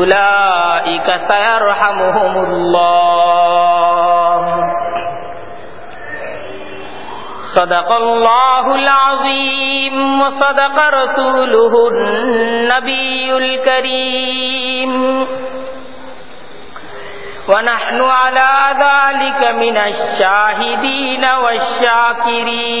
أولئك سيرحمهم الله. صدق الله العظيم وصدق رسوله النبي الكريم. ونحن على ذلك من الشاهدين والشاكرين.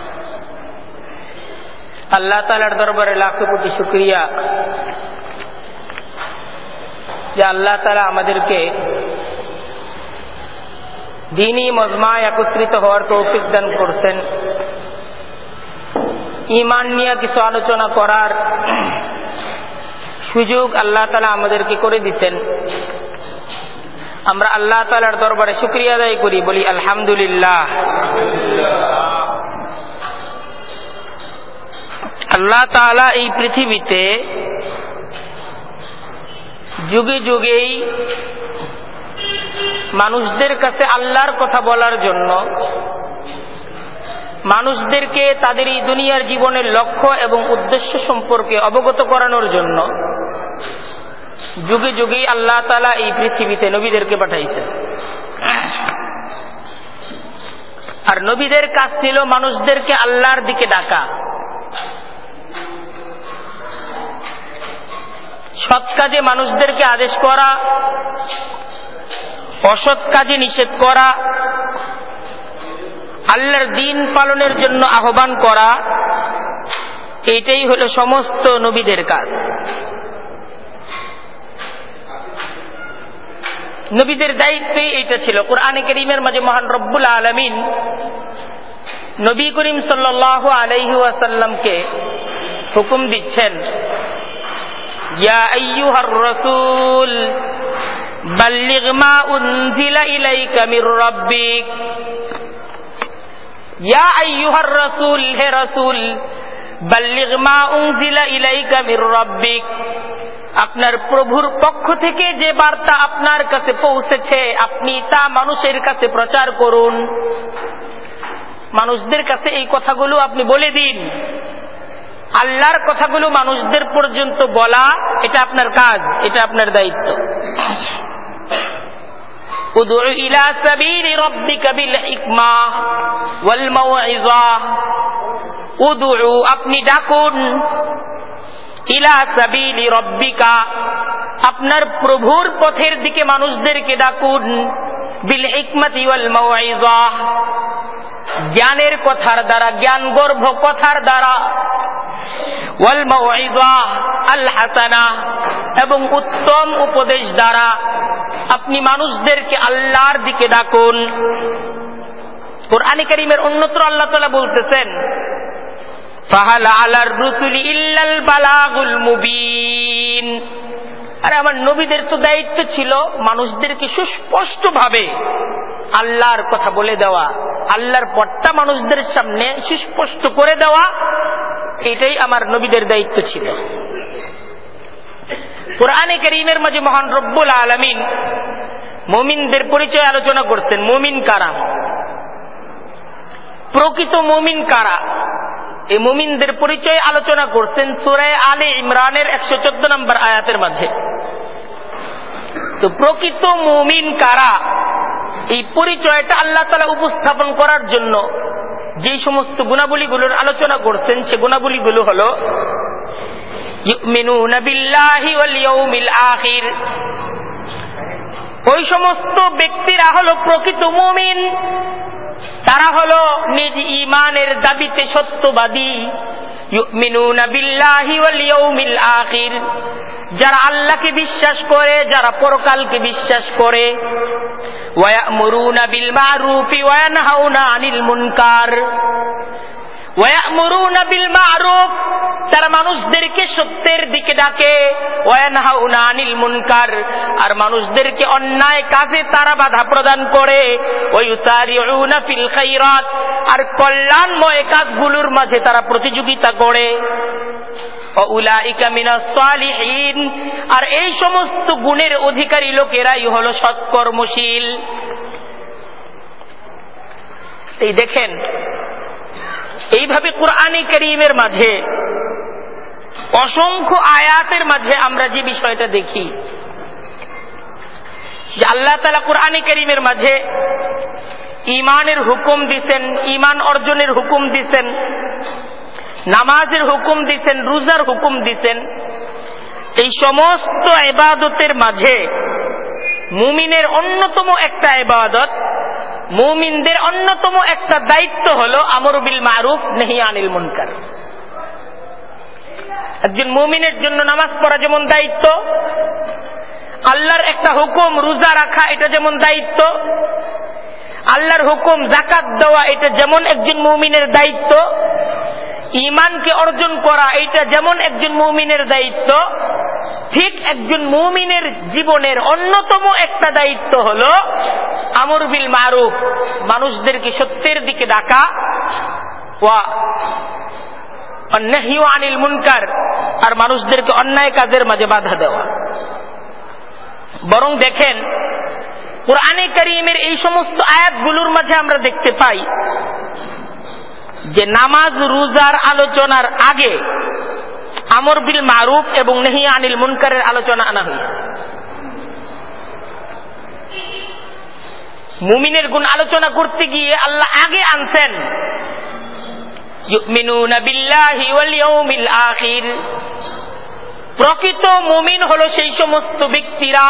আল্লাহ তালার দরবারে লাখো কোটি শুক্রিয়া যে আল্লাহ তালা আমাদেরকে দিনই মজমায় একত্রিত হওয়ার তৌফিক দান করছেন। ইমান নিয়ে কিছু আলোচনা করার সুযোগ আল্লাহ তালা আমাদেরকে করে দিচ্ছেন। আমরা আল্লাহ তালার দরবারে শুক্রিয়া আদায় করি, বলি আলহামদুলিল্লাহ। আল্লাহ তালা এই পৃথিবীতে যুগে যুগেই মানুষদের কাছে আল্লাহর কথা বলার জন্য মানুষদেরকে তাদের এই দুনিয়ার জীবনের লক্ষ্য এবং উদ্দেশ্য সম্পর্কে অবগত করানোর জন্য যুগে যুগেই আল্লাহ তালা এই পৃথিবীতে নবীদেরকে পাঠাইছেন। আর নবীদের কাজ ছিল মানুষদেরকে আল্লাহর দিকে ডাকা। সৎ কাজে মানুষদেরকে আদেশ করা, অসৎ কাজে নিষেধ করা, আল্লাহর দিন পালনের জন্য আহ্বান করা এটাই হলো সমস্ত নবীদের কাজ। নবীদের দায়িত্বে এটা ছিল। কোরআনে করিমের মাঝে মহান রব্বুল আলমিন নবী করিম সাল্লাহ আলাইহু আসাল্লামকে হুকুম দিচ্ছেন يا أيها الرسول بلغ ما أنزل إليك من ربك يا أيها الرسول হে রসুল بلغ ما أنزل إليك من ربك আপনার প্রভুর পক্ষ থেকে যে বার্তা আপনার কাছে পৌঁছেছে আপনি তা মানুষের কাছে প্রচার করুন মানুষদের কাছে এই কথাগুলো আপনি বলে দিন আল্লাহর কথাগুলো মানুষদের পর্যন্ত বলা, এটা আপনার কাজ, এটা আপনার দায়িত্ব। আপনি ডাকুন রব্বিকা, আপনার প্রভুর পথের দিকে মানুষদেরকে ডাকুন, বিল ইকমতি জ্ঞানের কথার দ্বারা জ্ঞান গর্ভ কথার দ্বারা এবং উত্তম উপদেশ দ্বারা আপনি মানুষদেরকে আল্লাহর দিকে ডাকুন। কোরআনে কারীমের অন্যত্র আল্লাহ তাআলা বলতেছেন, ফাহাল আরে, আমার নবীদের তো দায়িত্ব ছিল মানুষদেরকে সুস্পষ্ট ভাবে আল্লাহর কথা বলে দেওয়া, আল্লাহর পট্টা মানুষদের সামনে সুস্পষ্ট করে দেওয়া এটাই আমার নবীদের দায়িত্ব ছিল। কোরআনে করিমের মাঝে মহান রব্বুল আলমিন মমিনদের পরিচয় আলোচনা করছেন মমিন কারা? প্রকৃত মমিন কারা? এই মুমিনদের পরিচয় আলোচনা করছেন সুরায় আলে ইমরানের একশো চোদ্দ নম্বর আয়াতের মাঝে। তো প্রকৃত মুমিন কারা? এই পরিচয়টা আল্লাহ তালা উপস্থাপন করার জন্য যে সমস্ত গুণাবলীগুলোর আলোচনা করছেন সে গুণাবলীগুলো হল ওই সমস্ত ব্যক্তিরা হল প্রকৃত মুমিন। তারা হল নিজ ইমানের দাবিতে সত্যবাদী। যারা আল্লাহকে বিশ্বাস করে যারা পরকালকে বিশ্বাস করে। তারা মানুষদেরকে সত্যের দিকে ডাকে আনিল মুনকার। আর মানুষদেরকে অন্যায় কাজে তারা বাধা প্রদান করে ফিল খাইরাত। আর কল্যাণময় কাজগুলোর মাঝে তারা প্রতিযোগিতা করে। আর এই সমস্ত গুণের অধিকারী লোকেরাই হল সৎকর্মশীল। এই দেখেন এইভাবে কোরআনে করিমের মাঝে, অসংখ্য আয়াতের মাঝে আমরা যে বিষয়টা দেখি, যে আল্লাহ তালা কোরআনে করিমের মাঝে ইমানের হুকুম দিছেন ইমান অর্জনের হুকুম দিছেন, নামাজের হুকুম দিছেন, রোজার হুকুম দিছেন, এই সমস্ত এবাদতের মাঝে মুমিনের অন্যতম একটা এবাদত মুমিনদের অন্যতম একটা দায়িত্ব হল আমরবিল মারুফ, নেহি আনিল মুনকার। একজন মুমিনের জন্য নামাজ পড়া যেমন দায়িত্ব, আল্লাহর একটা হুকুম রোজা রাখা এটা যেমন দায়িত্ব, আল্লাহর হুকুম জাকাত দেওয়া এটা যেমন একজন মুমিনের দায়িত্ব ইমানকে অর্জন করা এটা যেমন একজন মুমিনের দায়িত্ব ঠিক একজন মুমিনের জীবনের অন্যতম একটা দায়িত্ব হল আমর বিল মারুফ, মানুষদেরকে সত্যের দিকে ডাকা ওয়া আনিল মুনকার আর মানুষদেরকে অন্যায় কাজের মাঝে বাধা দেওয়া। বরং দেখেন, কোরআনে করিমের এই সমস্ত আয়াতগুলোর মাঝে আমরা দেখতে পাই যে নামাজ, রোজার, আলোচনার আগে আমর বিল মারুফ এবং নেহি আনিল মুনকারের আলোচনা আনা হয়েছে মুমিনের গুণ আলোচনা করতে গিয়ে আল্লাহ আগে আনছেন প্রকৃত মুমিন হলো সেই সমস্ত ব্যক্তিরা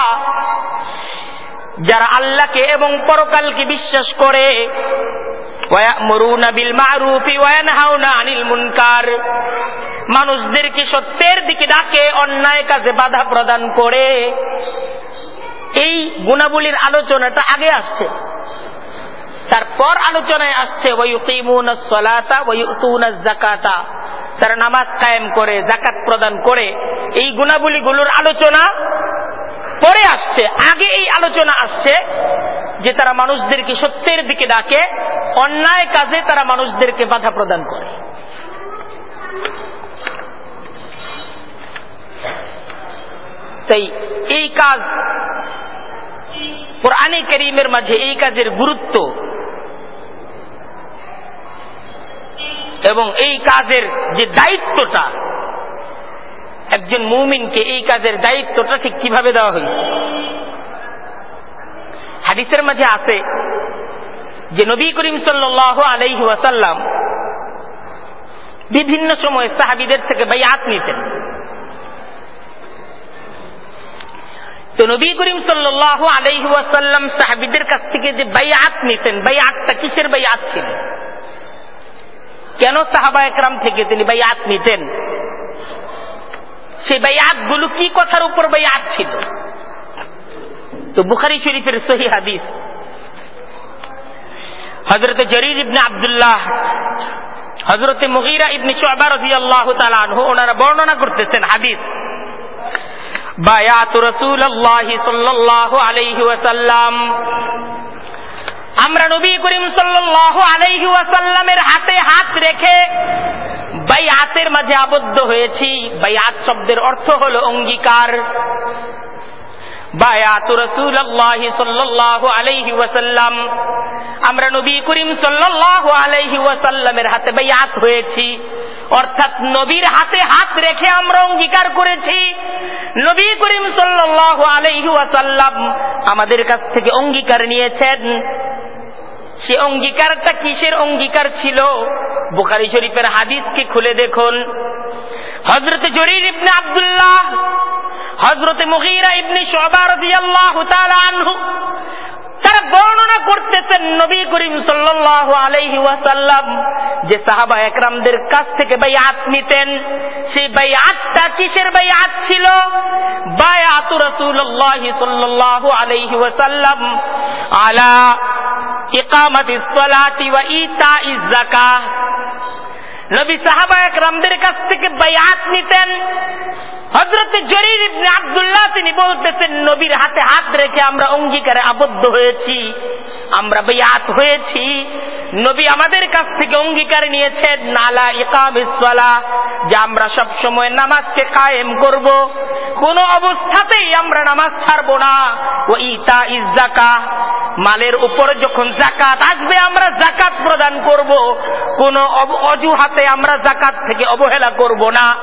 যারা আল্লাহকে এবং পরকালকে বিশ্বাস করে মানুষদেরকে সত্যের দিকে ডাকে, অন্যায় কাজে বাধা প্রদান করে। এই গুণাবলীর আলোচনাটা আগে আসছে। তারপর আলোচনায় আসছে জাকাতা তারা নামাজ কায়েম করে জাকাত প্রদান করে। এই গুণাবলীগুলোর আলোচনা পরে আসছে, আগে এই আলোচনা আসছে যে তারা মানুষদেরকে সত্যের দিকে ডাকে, অন্যায় কাজে তারা মানুষদেরকে বাধা প্রদান করে। তাই এই কাজ কোরআনে করিমের মাঝে এই কাজের গুরুত্ব এবং এই কাজের যে দায়িত্বটা একজন মুমিনকে এই কাজের দায়িত্বটা ঠিক কীভাবে দেওয়া হয়েছে? হাদিসের মাঝে আছে যে নবী করিম সাল্লাহ আলাইহি ওয়াসাল্লাম বিভিন্ন সময় সাহাবিদের থেকে বাইয়াত নিতেন। তো নবী করিম সাল্লাহ আলাইহি ওয়াসাল্লাম সাহাবিদের কাছ থেকে যে বাই বাইয়াত নিতেন, বাইয়াতটা কিসের বাইয়াত ছিল? কেন সাহাবা একরাম থেকে তিনি বাইয়াত নিতেন? সেই বাইয়াতগুলো কি কথার উপর বাইয়াত ছিল? তো বুখারি শরীফের সহি হাদিস। হজরত জরির ইবনে আবদুল্লাহ হজরত মুগিরা ইবনে আনহু, ওনারা বর্ণনা করতেছেন হাদিস। বায়াত রাসূলুল্লাহ সাল্লাল্লাহু আলাইহি ওয়াসাল্লাম, আমরা নবী করিম সাল্লাল্লাহু আলাইহি ওয়াসাল্লামের হাতে হাত রেখে বাইআতের মাঝে আবদ্ধ হয়েছি। বাইআত শব্দের অর্থ হলো অঙ্গীকার। আমরা নবী করিম সাল্লাল্লাহু আলাইহি ওয়াসাল্লামের হাতে বাইআত হয়েছি। অর্থাৎ নবীর হাতে হাত রেখে আমরা অঙ্গীকার করেছি। নবী করিম সাল্লাল্লাহু আলাইহি ওয়াসাল্লাম আমাদের কাছ থেকে অঙ্গীকার নিয়েছেন। সে অঙ্গীকারটা কিসের অঙ্গীকার ছিল? বুখারি শরীফের হাদিসকে খুলে দেখুন। হজরত জরির ইবনে আবদুল্লাহ হজরতে মুগিরা ইবনে আনহু, তারা বর্ণনা করতেছেন নবী করিম ওয়াসাল্লাম যে সাহাবা একরামদের কাছ থেকে বাইআত নিতেন। সেই বাইআতটা কিসের বাইআত ছিল? বায়াত রাসূলুল্লাহ সাল্লাল্লাহু আলাইহি ওয়াসাল্লাম আলা ইকামাতিস সালাতি ওয়া ইতাইজ যাকাহ। নবী সাহাবা একরামদের কাছ থেকে বাইআত নিতেন। হজরত জরির ইবনে আব্দুল্লাহ তিনি বলতেছেন, নবীর হাতে হাত রেখে আমরা অঙ্গীকারে আবদ্ধ হয়েছি, আমরা বেয়াত হয়েছি। নবী আমাদের কাছ থেকে অঙ্গীকার নিয়েছেন, নালা ইকাম যে আমরা সব সময় নামাজকে কায়েম করব। কোন অবস্থাতেই আমরা নামাজ ছাড়ব না। ও ইতা ইজাকা মালের উপর যখন জাকাত আসবে, আমরা জাকাত প্রদান করব। কোন অজুহাতে আমরা জাকাত থেকে অবহেলা করব না।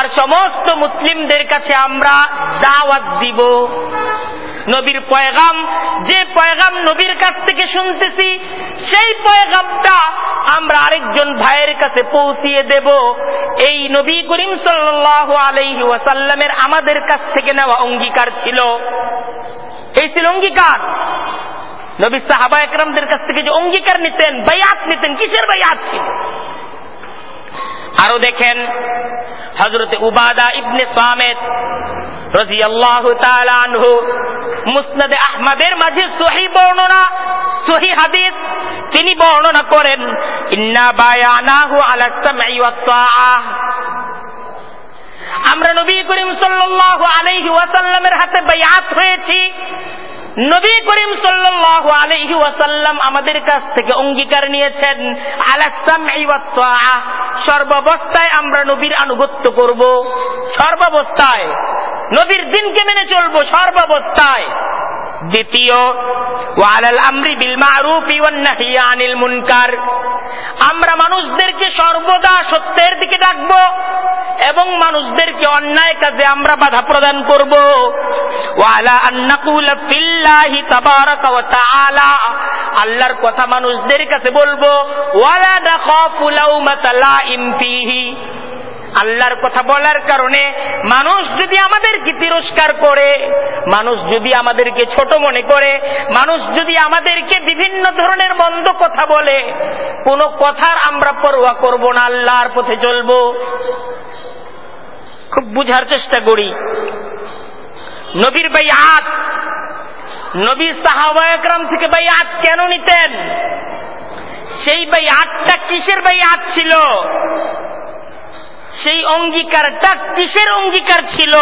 আর সমস্ত মুসলিমদের কাছে আমরা দাওয়াত দিব। নবীর পয়গাম, যে পয়গাম নবীর কাছ থেকে শুনতেছি, সেই পয়গামটা আমরা আরেকজন ভাইয়ের কাছে পৌঁছিয়ে দেব। এই নবী করিম সাল্লাহ আলাইহি ওয়াসাল্লামের আমাদের কাছ থেকে নেওয়া অঙ্গীকার ছিল। এই ছিল অঙ্গীকার। নবী সাহাবা একরামদের কাছ থেকে যে অঙ্গীকার নিতেন, বায়াত নিতেন, কিসের বায়াত ছিল? আরও দেখেন হজরতে উবাদা ইবনে সামেদ আহমদের মাঝে সহি বর্ণনা, সহি হাদিস তিনি বর্ণনা করেন আমরা নবী করিম সাল্লাল্লাহু আলাইহি ওয়াসাল্লামের হাতে বায়াত হয়েছি। নবী করিম সাল্লাল্লাহু আলাইহি ওয়াসাল্লাম আমাদের কাছ থেকে অঙ্গীকার নিয়েছেন সর্বাবস্থায় আমরা নবীর আনুগত্য করব। সর্বাবস্থায়। নবীর দিনকে মেনে চলবো সর্বাবস্থায়। দ্বিতীয় আমরি মানুষদেরকে সর্বদা সত্যের দিকে ডাকব এবং মানুষদেরকে অন্যায় কাজে আমরা বাধা প্রদান করব। ওয়ালা আন্নাকুল ফিল্লাহি তাবারাকা ওয়া তাআলা। আল্লাহর কথা মানুষদের কাছে বলব, ওয়ালা নাখাফু লাউমাতা লাইম ফিহি। আল্লাহর কথা বলার কারণে মানুষ যদি আমাদেরকে তিরস্কার করে, মানুষ যদি আমাদেরকে ছোট মনে করে, মানুষ যদি আমাদেরকে বিভিন্ন ধরনের মন্দ কথা বলে, কোন কথার আমরা পরোয়া করব না, আল্লাহর পথে চলবো। খুব বুঝার চেষ্টা করি। নবীর ভাই আত নবী সাহাবা একরাম থেকে ভাই আত কেন নিতেন? সেই ভাই আটটা কিসের ভাই আত ছিল? সেই অঙ্গীকারটা কিসের অঙ্গীকার ছিল।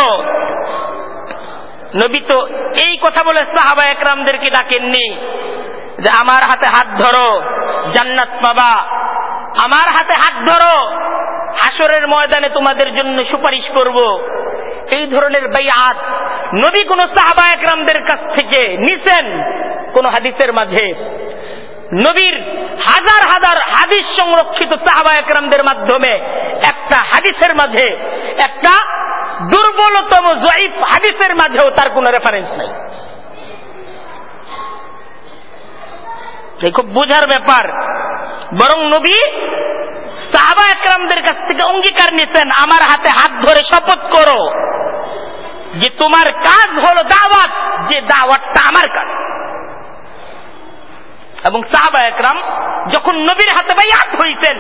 নবী তো এই কথা বলে সাহাবা একরামদেরকে ডাকেননি যে, আমার হাতে হাত ধরো, জান্নাত পাবা। আমার হাতে হাত ধরো হাসরের ময়দানে তোমাদের জন্য সুপারিশ করব। এই ধরনের বাইআত নবী কোন সাহাবা একরামদের কাছ থেকে নিছেন কোন হাদিসের মাঝে। নবীর হাজার হাজার হাদিস সংরক্ষিত সাহাবা একরামদের মাধ্যমে একটা হাদিসের মাঝে, একটা দুর্বলতম জয়ীফ হাদিসের মাঝেও তার কোন রেফারেন্স নাই। খুব বোঝার ব্যাপার। বরং নবী সাহাবা একরামদের কাছ থেকে অঙ্গীকার নিতেন আমার হাতে হাত ধরে শপথ করো যে তোমার কাজ হলো দাওয়াত, যে দাওয়াতটা আমার কাজ। এবং সাহাবা একরাম যখন নবীর হাতে বাইয়াত হইতেন,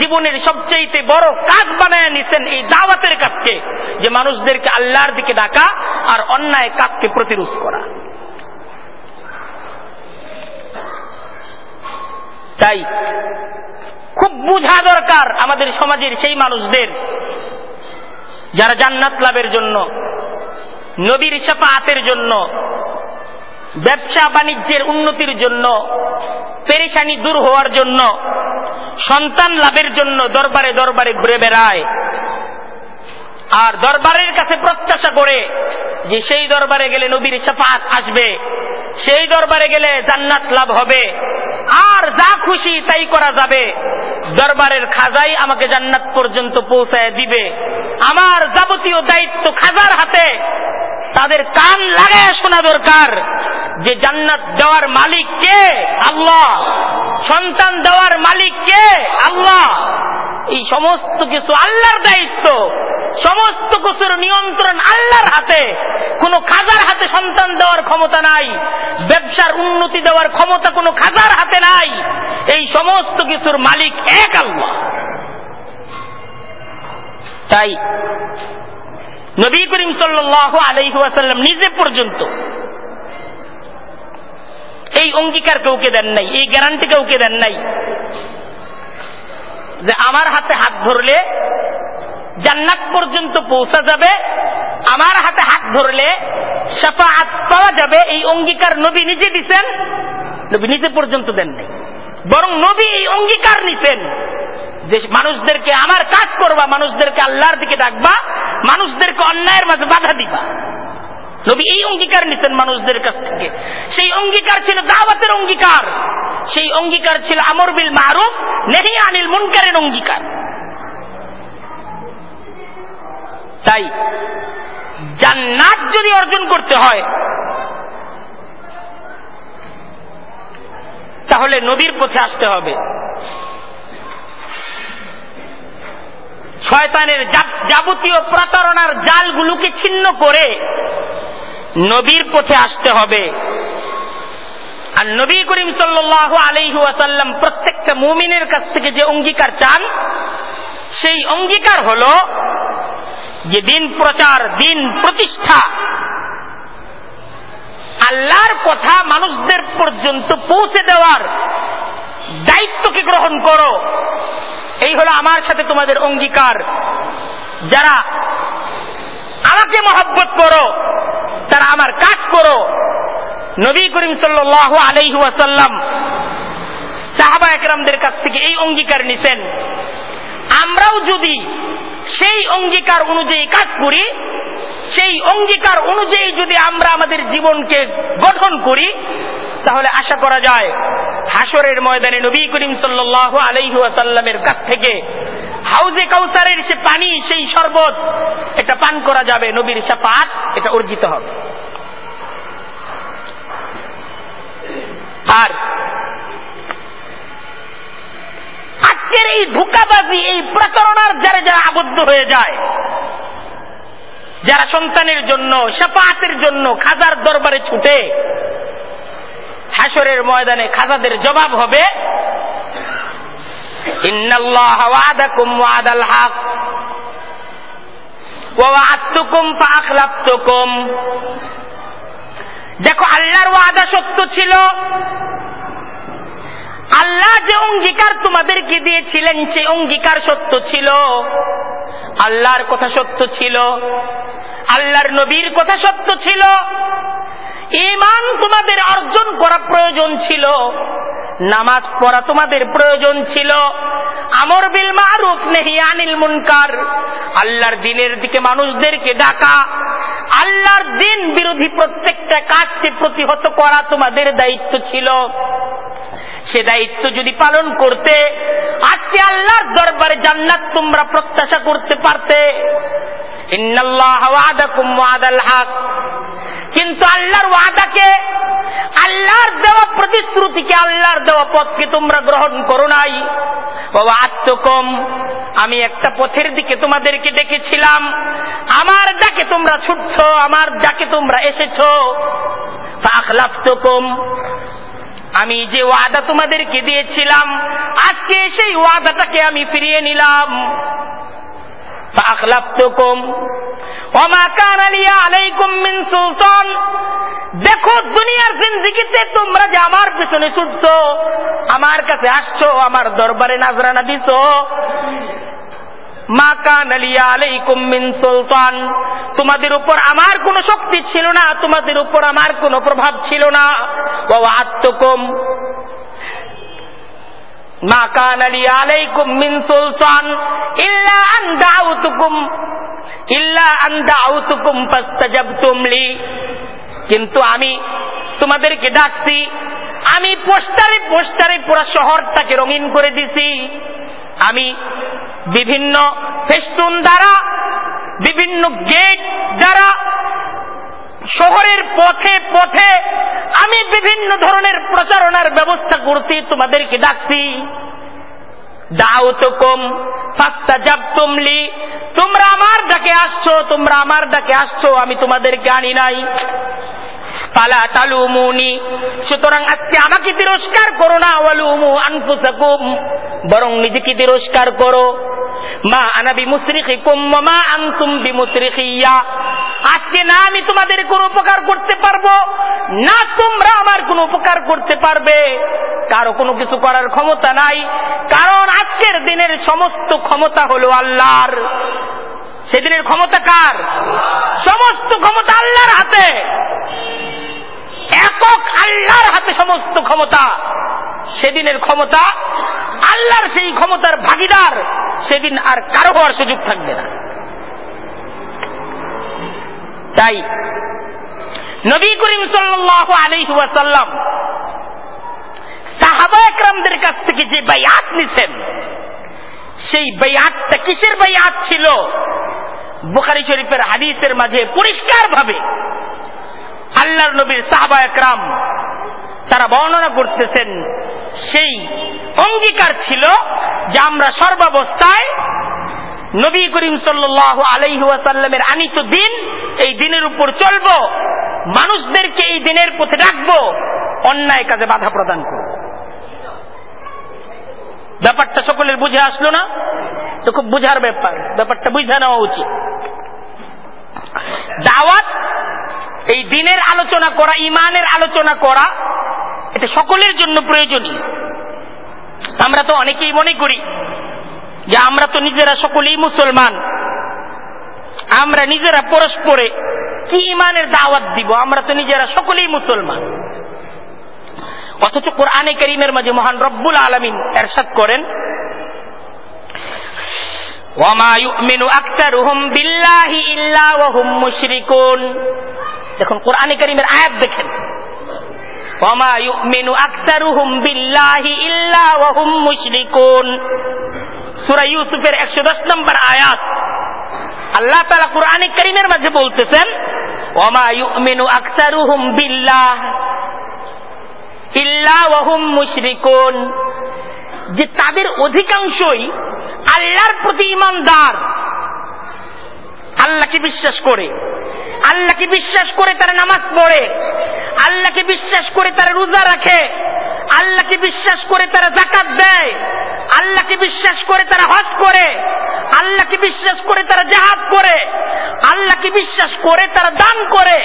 জীবনের সবচেয়ে বড় কাজ বানায় নিতেন এই দাওয়াতের কাজকে, যে মানুষদেরকে আল্লাহর দিকে ডাকা আর অন্যায় কাজকে প্রতিরোধ করা। তাই খুব বোঝা দরকার আমাদের সমাজের সেই মানুষদের, যারা জান্নাত লাভের জন্য, নবীর সাফাতের জন্য, ব্যবসা বাণিজ্যের উন্নতির জন্য পেরেশানি দূর হওয়ার জন্য, সন্তান লাভের জন্য দরবারে দরবারে ঘুরে বেড়ায়। আর দরবারের কাছে প্রত্যাশা করে যে সেই দরবারে গেলে নবীর সাফাত আসবে, সেই দরবারে গেলে জান্নাত লাভ হবে। আর যা খুশি তাই করা যাবে। দরবারের খাজাই আমাকে জান্নাত পর্যন্ত পৌঁছায় দিবে। আমার যাবতীয় দায়িত্ব খাজার হাতে, তাদের কান লাগায় শোনা দরকার। যে জান্নাত দেওয়ার মালিক কে? আল্লাহ। সন্তান দেওয়ার মালিক কে? আল্লাহ। এই সমস্ত কিছু আল্লাহর দায়িত্ব। সমস্ত কিছুর নিয়ন্ত্রণ আল্লাহর হাতে। কোনো খাজার হাতে সন্তান দেওয়ার ক্ষমতা নাই। ব্যবসার উন্নতি দেওয়ার ক্ষমতা কোনো খাজার হাতে নাই। এই সমস্ত কিছুর মালিক এক আল্লাহ। তাই নবী করিম সাল্লাহ আলহাসাল্লাম নিজে পর্যন্ত এই অঙ্গীকার কাউকে দেন নাই, এই গ্যারান্টি কাউকে দেন নাই। যে আমার হাতে হাত ধরলে জান্নাত পর্যন্ত পৌঁছা যাবে, আমার হাতে হাত ধরলে সাফা হাত পাওয়া যাবে, এই অঙ্গীকার নবী নিজে দিচ্ছেন নবী নিজে পর্যন্ত দেন নাই। বরং নবী এই অঙ্গীকার নিতেন যে মানুষদেরকে আমার কাজ করবা, মানুষদেরকে আল্লাহর দিকে ডাকবা, মানুষদেরকে অন্যায়ের মাঝে বাধা দিবা। নবী, এই অঙ্গীকার নিতেন মানুষদের কাছ থেকে। সেই অঙ্গীকার ছিল দাওয়াতের অঙ্গীকার। সেই অঙ্গীকার ছিল আমর বিল মারুফ, নেহি আনিল মুনকারের অঙ্গীকার। তাই জান্নাত যদি অর্জন করতে হয়, তাহলে নবীর পথে আসতে হবে। শয়তানের যাবতীয় প্রতারণার জালগুলোকে ছিন্ন করে নবীর পথে আসতে হবে। আর নবী করিম সাল্লাহ আলহি প্রত্যেকটা মুমিনের কাছ থেকে যে অঙ্গীকার চান, সেই অঙ্গীকার হল যে দিন প্রচার, দিন প্রতিষ্ঠা। আল্লাহর কথা মানুষদের পর্যন্ত পৌঁছে দেওয়ার দায়িত্বকে গ্রহণ করো। এই হলো আমার সাথে তোমাদের অঙ্গীকার। যারা আমাকে মহব্বত করো তারা আমার কাজ করো। নবী করিম সাল্লাহ আলহি ওয়াসাল্লাম সাহাবা একরামদের কাছ থেকে এই অঙ্গীকার নিছেন। আমরাও যদি সেই অঙ্গীকার অনুযায়ী কাজ করি, সেই অঙ্গীকার অনুযায়ী যদি আমরা আমাদের জীবনকে গঠন করি, তাহলে আশা করা যায় হাসরের ময়দানে নবী করিম সাল্লাহ আলহি আসাল্লামের কাছ থেকে হাউজে কাউসারের সে পানি, সেই শরবত, এটা পান করা যাবে, নবীর সাপাত এটা অর্জিত হবে। আর আজকের এই ধোকাবাজি, এই প্রতারণার যারা যারা আবদ্ধ হয়ে যায়, যারা সন্তানের জন্য, সাফাতের জন্য খাজার দরবারে ছুটে হাসরের ময়দানে খাজাদের জবাব হবে ইন্নাল্লাহ ওয়াদাকুম ওয়াদাল হক ওয়াআদতুকুম ফাআখলাফতুকুম দেখো, আল্লাহর ওয়াদা সত্য ছিল। আল্লাহ যে অঙ্গীকার তোমাদেরকে দিয়েছিলেন, সেই অঙ্গীকার সত্য ছিল। আল্লাহর কথা সত্য ছিল। আল্লাহর নবীর কথা সত্য ছিল। ইমান তোমাদের অর্জন করা প্রয়োজন ছিল। নামাজ পড়া তোমাদের প্রয়োজন ছিল। আমর বিল মারুফ নেহি আনিল মুনকার। আল্লাহর দিনের দিকে মানুষদেরকে ডাকা। আল্লাহর দিন বিরোধী প্রত্যেকটা কাজকে প্রতিহত করা তোমাদের দায়িত্ব ছিল। সে দায়িত্ব যদি পালন করতে, আজকে আল্লাহর দরবারে জান্নাত তোমরা প্রত্যাশা করতে পারতে। কিন্তু আল্লাহর ওয়াদাকে, আল্লাহর দেওয়া প্রতিশ্রুতিকে, আল্লাহর দেওয়া পথকে তোমরা গ্রহণ করো নাই। বাবা আত্মকম আমি একটা পথের দিকে তোমাদেরকে ডেকেছিলাম আমার ডাকে তোমরা ছুটছ, আমার ডাকে তোমরা এসেছ। ফাখলাফতুকুম, আমি যে ওয়াদা তোমাদেরকে দিয়েছিলাম, আজকে সেই ওয়াদাটাকে আমি ফিরিয়ে নিলাম। দেখো, দুনিয়ার জিন্দিগিতে তোমরা যে আমার পিছনে ছুটছ, আমার কাছে আসছো, আমার দরবারে নাজরানা দিছ। তোমাদের উপর আমার কোনো শক্তি ছিল না, তোমাদের উপর আমার কোনো প্রভাব ছিল না। মা কান আলী আলাইকুম মিন সুলতান ইল্লা আন দাউতুকুম, ইল্লা আন দাউতুকুম ফাস্তাজাবতুম লি। কিন্তু আমি তোমাদেরকে ডাকছি, আমি পোস্টারে পোস্টারে পুরো শহরটাকে রঙিন করে দিছি। আমি বিভিন্ন ফেস্টুন দ্বারা, বিভিন্ন গেট দ্বারা শহরের পথে পথে আমি বিভিন্ন ধরনের প্রচারণার ব্যবস্থা করছি তোমাদেরকে ডাকছি। দাও তো কম তুমলি তোমরা আমার ডাকে আসছো, তোমরা আমার ডাকে আসছো, আমি তোমাদেরকে আনি নাই। পালা তালুমুনি। সুতরাং আজকে আমাকে তিরস্কার করো না, ওয়ালুমু আনফুসাকুম। বরং নিজেকে তিরস্কার করো। মা আনাবি মুসরিখিকুম মা আনতুম বিমুসরিখিয়া। আজকে না আমি তোমাদের কোনো উপকার করতে পারব, না তোমরা আমার কোনো উপকার করতে পারবে। কারও কোনো কিছু করার ক্ষমতা নাই, কারণ আজকের দিনের সমস্ত ক্ষমতা হলো আল্লাহর। সেদিনের ক্ষমতা কার? সমস্ত ক্ষমতা আল্লাহর হাতে। একক আল্লাহর হাতে সমস্ত ক্ষমতা। সেদিনের ক্ষমতা আল্লাহর সেই ক্ষমতার ভাগিদার, সেদিন আর কারও হওয়ার সুযোগ থাকবে না। তাই নবী করিম সাল্লাহ আলহাসাল্লাম সাহাবা একরামদের কাছ থেকে যে বাইয়াত নিছেন, সেই বাইয়াতটা কিসের বাইয়াত ছিল? বুখারি শরীফের হাদিসের মাঝে পরিষ্কার ভাবে আল্লাহর নবীর সাহাবা একরাম তারা বর্ণনা করতেছেন, সেই অঙ্গীকার ছিল যে আমরা সর্বাবস্থায় নবী করিম সাল্লাহ আলাইহাসাল্লামের আনিত দিন এই দিনের উপর চলব। মানুষদেরকে এই দিনের পথে ডাকবো অন্যায় কাজে বাধা প্রদান করব। ব্যাপারটা সকলের বুঝে আসলো না? তো খুব বুঝার ব্যাপার। ব্যাপারটা বুঝে নেওয়া উচিত। দাওয়াত, এই দিনের আলোচনা করা ইমানের আলোচনা করা, এটা সকলের জন্য প্রয়োজনীয়। আমরা তো অনেকেই মনে করি যে আমরা তো নিজেরা সকলেই মুসলমান। আমরা নিজেরা পরস্পরে কি ইমানের দাওয়াত দিব? আমরা তো নিজেরা সকলেই মুসলমান। অথচ কোরআনে করিমের মাঝে মহান রব্বুল আলমিন এরশাদ করেন দেখুন, কোরআনে করিমের আয়াত দেখেন সূরা ইউসুফের 110 নম্বর আয়াত আল্লাহ তালা কোরআনে কারীমের মাঝে বলতেছেন যে তাদের অধিকাংশই আল্লাহর প্রতি ইমানদার আল্লাহকে বিশ্বাস করে। আল্লাহকে বিশ্বাস করে তারা নামাজ পড়ে। আল্লাহকে বিশ্বাস করে তারা রোজা রাখে। আল্লাহকে বিশ্বাস করে তারা জাকাত দেয়, আল্লাহকে বিশ্বাস করে তারা হজ করে, আল্লাহকে বিশ্বাস করে তারা জাহাজ করে, আল্লাহকে বিশ্বাস করে তারা দান করে,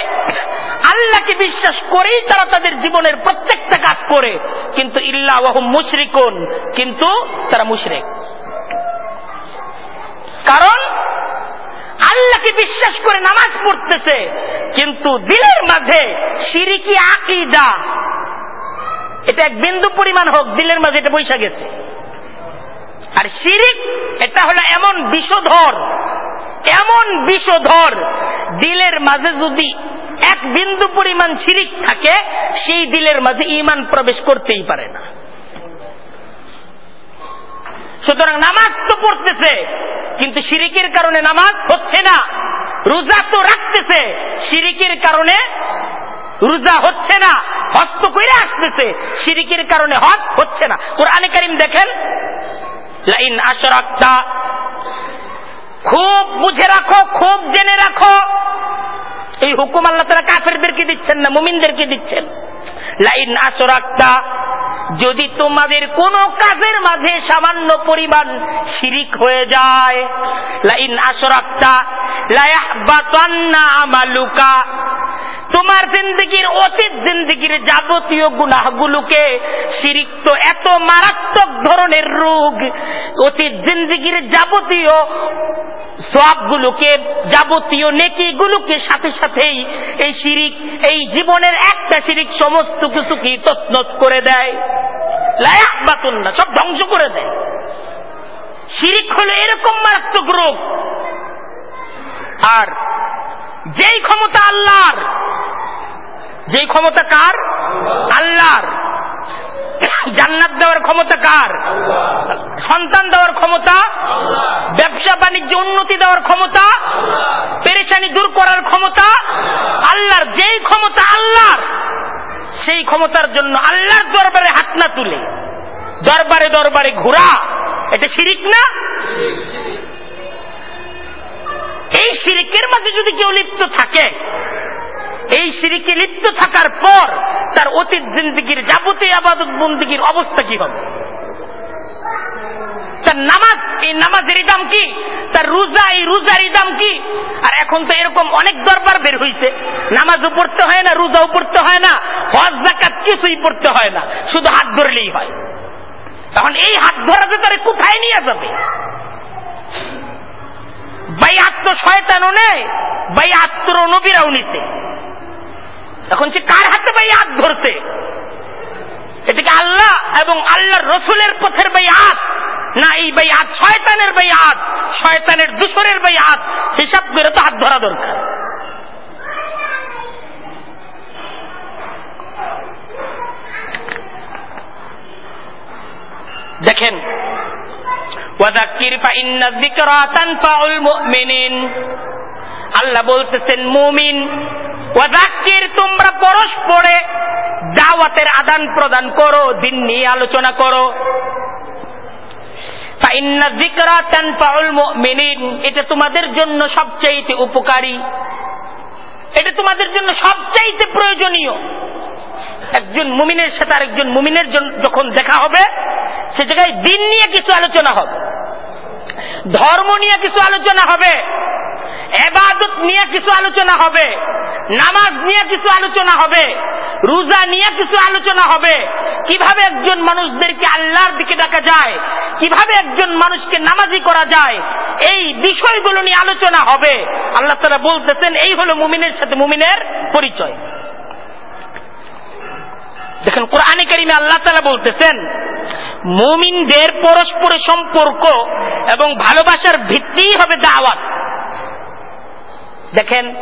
আল্লাহকে বিশ্বাস করেই তারা তাদের জীবনের প্রত্যেকটা কাজ করে। কিন্তু ইল্লা ওয়াহুম মুশরিকুন, কিন্তু তারা মুশরিক। কারণ আল্লাহকে বিশ্বাস করে নামাজ পড়তেছে, কিন্তু দিলের মাঝে সিরিকি আকিদা এটা এক বিন্দু পরিমাণ হোক, দিলের মাঝে এটা বৈশা গেছে। আর শিরিক, এটা হলো এমন বিষধর এমন বিষধর, দিলের মাঝে যদি এক বিন্দু পরিমাণ শিরিক থাকে, সেই দিলের মাঝে ইমান প্রবেশ করতেই পারে না। সুতরাং নামাজ তো পড়তেছে, কিন্তু শিরিকের কারণে নামাজ হচ্ছে না। রোজা তো রাখতেছে, শিরিকের কারণে রোজা হচ্ছে না, হস্ত করে আসতেছে। শিরিকের কারণে হজ হচ্ছে না। কোরআনে কারিম দেখেন, লাইন আশরাক্তা, খুব বুঝে রাখো, খুব জেনে রাখো। এই হুকুম আল্লাহ তারা কাফেরদেরকে দিচ্ছেন না, মুমিনদেরকে দিচ্ছেন। লাইন আশরাক্তা, যদি তোমাদের কোন কাজের মাঝে সামান্য পরিমাণ শিরিক হয়ে যায়, লাইন আশরাক্তা, লায়াহবাতান্না আমালুকা তোমার জিন্দগির, অতীত জিন্দগির যাবতীয় গুনাহগুলোকে শিরিক তো এত মারাত্মক ধরনের রোগ, অতীত জিন্দগির যাবতীয় সবগুলোকে, যাবতীয় নেকিগুলোকে সাথে সাথেই এই শিরিক, এই জীবনের একটা শিরিক সমস্ত কিছুকে তৎনত করে দেয়। লায়াক বাতুন না, সব ধ্বংস করে দেয়। শিরিক হলো এরকম মারাত্মক রোগ। আর যেই ক্ষমতা আল্লাহর। যেই ক্ষমতা কার? আল্লাহর। জান্নাত দেওয়ার ক্ষমতা কার? সন্তান দেওয়ার ক্ষমতা? ব্যবসা বাণিজ্য উন্নতি দেওয়ার ক্ষমতা? পেরেশানি দূর করার ক্ষমতা? আল্লাহর যেই ক্ষমতা আল্লাহর, সেই ক্ষমতার জন্য আল্লাহর দরবারে হাত না তুলে। দরবারে দরবারে ঘোরা, এটা শিরিক না? এই শিরিকের মাঝে যদি কেউ লিপ্ত থাকে, এই সিরিকে লিপ্ত থাকার পর তার অতীত জিন্দগির যাবতীয় আবাদত বন্দীগীর অবস্থা কি হবে? তার নামাজ, এই নামাজের দাম কি? তার রোজা, এই রোজার দাম কি? আর এখন তো এরকম অনেক দরবার বের হইছে। নামাজও পড়তে হয় না, রোজাও পড়তে হয় না, হজ জাকাত কিছুই পড়তে হয় না, শুধু হাত ধরলেই হয়। তখন এই হাত ধরাতে তারা কোথায় নিয়ে যাবে? বাই আত্ম শয়তানও নেয় বাই আত্ম নবীরাও নিতে। এখন সে কার হাতে বাই হাত ধরছে এটাকে আল্লাহ এবং আল্লাহর রসুলের পথের বাই হাত না এই বাই হাত শয়তানের বাই হাত শয়তানের দূষণের বাই হাত হিসাব করে তো হাত ধরা দরকার দেখেন আল্লাহ বলতেছেন, মুমিন ওয়াজাক্কির তোমরা পরস্পরে দাওয়াতের আদান প্রদান করো, দিন নিয়ে আলোচনা করো। এটা তোমাদের জন্য সবচাইতে উপকারী। এটা তোমাদের জন্য সবচাইতে প্রয়োজনীয়। একজন মুমিনের সাথে আরেকজন মুমিনের যখন দেখা হবে, সে জায়গায় দিন নিয়ে কিছু আলোচনা হবে। ধর্ম নিয়ে কিছু আলোচনা হবে, এবাদত নিয়ে কিছু আলোচনা হবে, নামাজ নিয়ে কিছু আলোচনা হবে, রোজা নিয়ে কিছু আলোচনা হবে। কীভাবে একজন মানুষদেরকে আল্লাহর দিকে ডাকা যায়, কীভাবে একজন মানুষকে নামাজি করা যায়, এই বিষয়গুলো নিয়ে আলোচনা হবে। আল্লাহ তারা বলতেছেন, এই হলো মুমিনের সাথে মুমিনের পরিচয়। দেখেন, কোরআনে কারিমে আল্লাহ তালা বলতেছেন মুমিনদের পরস্পর সম্পর্ক এবং ভালোবাসার ভিত্তিই হবে দাওয়াত। দেখেন,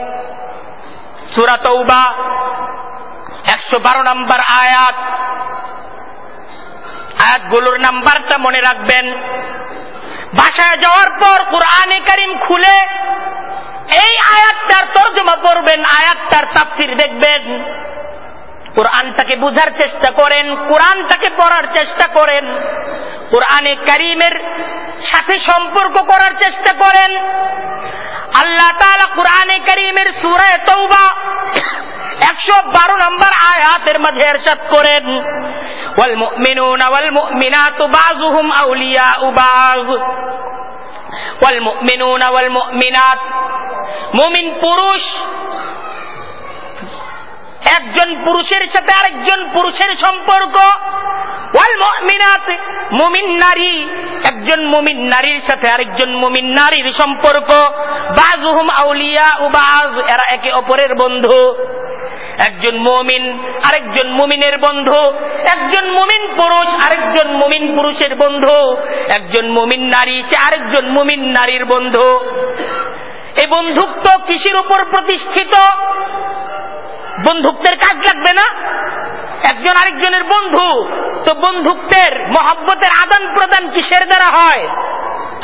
সুরা তৌবা একশো বারো নাম্বার আয়াত। আয়াতগুলোর নাম্বারটা মনে রাখবেন। বাসায় যাওয়ার পর কোরআনে কারিম খুলে এই আয়াতটার তর্জমা করবেন, আয়াতটার তাফসির দেখবেন। কোরআনটাকে বুঝার চেষ্টা করেন কোরআনটাকে পড়ার চেষ্টা করেন কোরআনে কারিমের সাথে সম্পর্ক করার চেষ্টা করেন আল্লাহ তালা কোরআনে করিমের সুরায় তৌবা একশো বারো নম্বর আয়াতের মাঝে এরশাদ করেন والمؤمنون والمؤمنات بعضهم أولياء بعض والمؤمنون والمؤمنات মুমিন পুরুষ একজন পুরুষের সাথে আরেকজন পুরুষের সম্পর্ক। ওয়াল মুমিন নারী। একজন মুমিন নারীর সাথে আরেকজন মুমিন নারীর সম্পর্ক। বাজুহুম আউলিয়া ও বাজ এরা একে অপরের বন্ধু। একজন মুমিন, আরেকজন মুমিনের বন্ধু। একজন মুমিন পুরুষ, আরেকজন মুমিন পুরুষের বন্ধু। একজন মুমিন নারী, সে আরেকজন মুমিন নারীর বন্ধু। এই বন্ধুত্ব কৃষির উপর প্রতিষ্ঠিত? বন্ধুত্বের কাজ লাগবে না? একজন আরেকজনের বন্ধু, তো বন্ধুত্বের, মহাব্বতের আদান প্রদান কিসের দ্বারা হয়?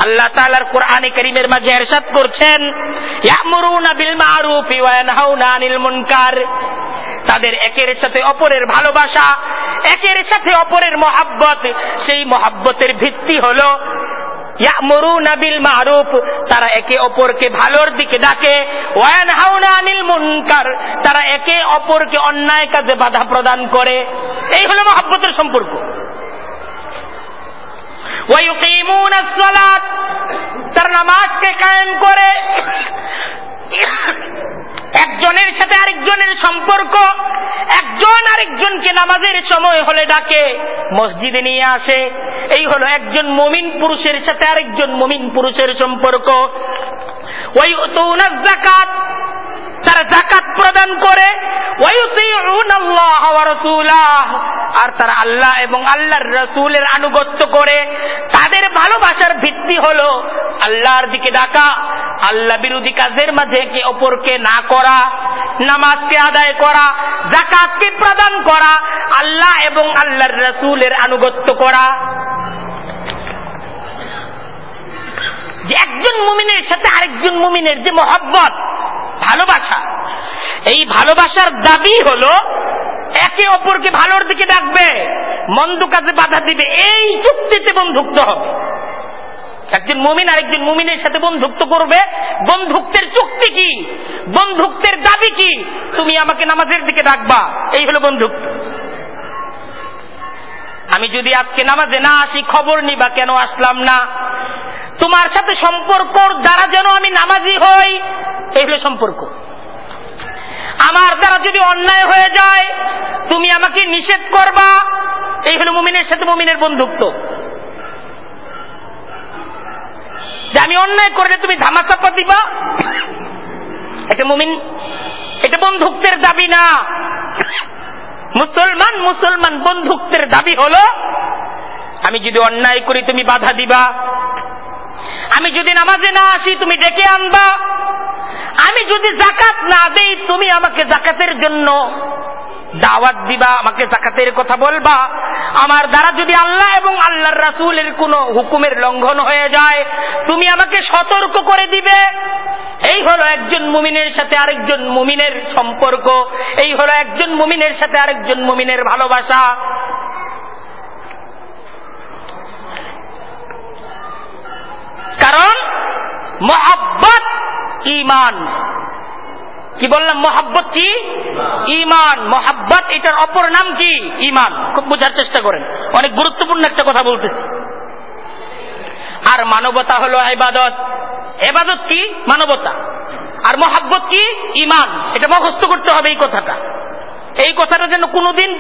আল্লাহ তাআলার কোরআনে করিমের মাঝে এরশাদ করছেন তাদের একের সাথে অপরের ভালোবাসা, একের সাথে অপরের মহাব্বত। সেই মহাব্বতের ভিত্তি হলো ইয়ামুরুনা বিল মারুফ, তারা একে অপরকে ভালোর দিকে ডাকে। ওয়ানহাউনা আনিল মুনকার, তারা একে অপরকে অন্যায় কাজে বাধা প্রদান করে। এই হলো মহাব্বতের সম্পর্ক। ওয়ায়ুকিমুনা সালাত, তার নামাজকে কায়েম করে। একজনের সাথে আরেকজনের সম্পর্ক, একজন আরেকজনকে নামাজের সময় হলে ডাকে, মসজিদে নিয়ে আসে। এই হলো একজন মমিন পুরুষের সাথে আরেকজন মমিন পুরুষের সম্পর্ক। ওই জাকাত তারা জাকাত প্রদান করে। আর তারা আল্লাহ এবং আল্লাহর রসুলের আনুগত্য করে। তাদের ভালোবাসার ভিত্তি হলো আল্লাহর দিকে ডাকা, আল্লাহ বিরোধী কাজের মাঝে একে অপরকে না করা। নামাজকে আদায় করা জাকাতকে প্রদান করা, আল্লাহ এবং আল্লাহর রসুলের আনুগত্য করা। যে একজন মুমিনের সাথে আরেকজন মুমিনের যে মহব্বত, ভালোবাসা, এই ভালোবাসার দাবি হলো একে অপরকে ভালোর দিকে ডাকবে, মন্দ কাজে বাধা দিবে, এই চুক্তিতে বন্ধুত্ব হবে। একজন মুমিন আরেকজন মুমিনের সাথে বন্ধুত্ব করবে। বন্ধুত্বের চুক্তি কি? বন্ধুত্বের দাবি কি? তুমি আমাকে নামাজের দিকে ডাকবা। এই হলো বন্ধুত্ব। আমি যদি আজকে নামাজে না আসি, খবর নিবা কেন আসলাম না? তোমার সাথে সম্পর্ক দ্বারা যেন আমি নামাজি হই, এই হলো সম্পর্ক। আমার দ্বারা যদি অন্যায় হয়ে যায়, তুমি আমাকে নিষেধ করবা, এই হলো মুমিনের সাথে মুমিনের বন্ধুত্ব। যে আমি অন্যায় করলে তুমি ধামাচাপা দিবা? এটা মুমিন, এটা বন্ধুত্বের দাবি না। মুসলমান মুসলমান বন্ধুত্বের দাবি হলো, আমি যদি অন্যায় করি তুমি বাধা দিবা। আমি যদি নামাজে না আসি তুমি ডেকে আনবা। আমি যদি জাকাত না দেই তুমি আমাকে জাকাতের জন্য। দাওয়াত দিবা, আমাকে জাকাতের কথা বলবা। আমার দ্বারা যদি আল্লাহ এবং আল্লাহর রাসুলের কোন হুকুমের লঙ্ঘন হয়ে যায়, তুমি আমাকে সতর্ক করে দিবে। এই হলো একজন মুমিনের সাথে আরেকজন মুমিনের সম্পর্ক। এই হলো একজন মুমিনের সাথে আরেকজন মুমিনের ভালোবাসা। কারণ, মহাব্বত ইমান কি বললাম? মহাব্বত কি? ইমান মহাব্বত, এটার অপর নাম কি? ইমান খুব বোঝার চেষ্টা করেন। অনেক গুরুত্বপূর্ণ একটা কথা বলতেছি। আর মানবতা হলো এবাদত এবাদত কি? মানবতা। আর মহাব্বত কি? ইমান এটা মুখস্থ করতে হবে এই কথাটা। এই কথাটা যেন কোনোদিন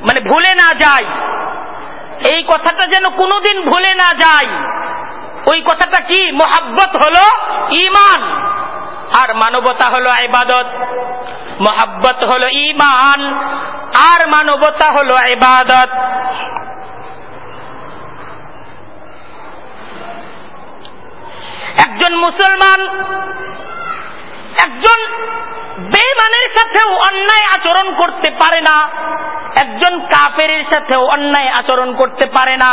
মানে ভুলে না যায়। এই কথাটা যেন কোনোদিন ভুলে না যায়। ওই কথাটা কি? মোহাব্বত হলো ইমান আর মানবতা হলো ইবাদত, মোহাব্বত হলো ইমান আর মানবতা হলো ইবাদত। একজন মুসলমান, একজন বেমানের সাথেও অন্যায় আচরণ করতে পারে না, একজন কাফের সাথেও অন্যায় আচরণ করতে পারে না।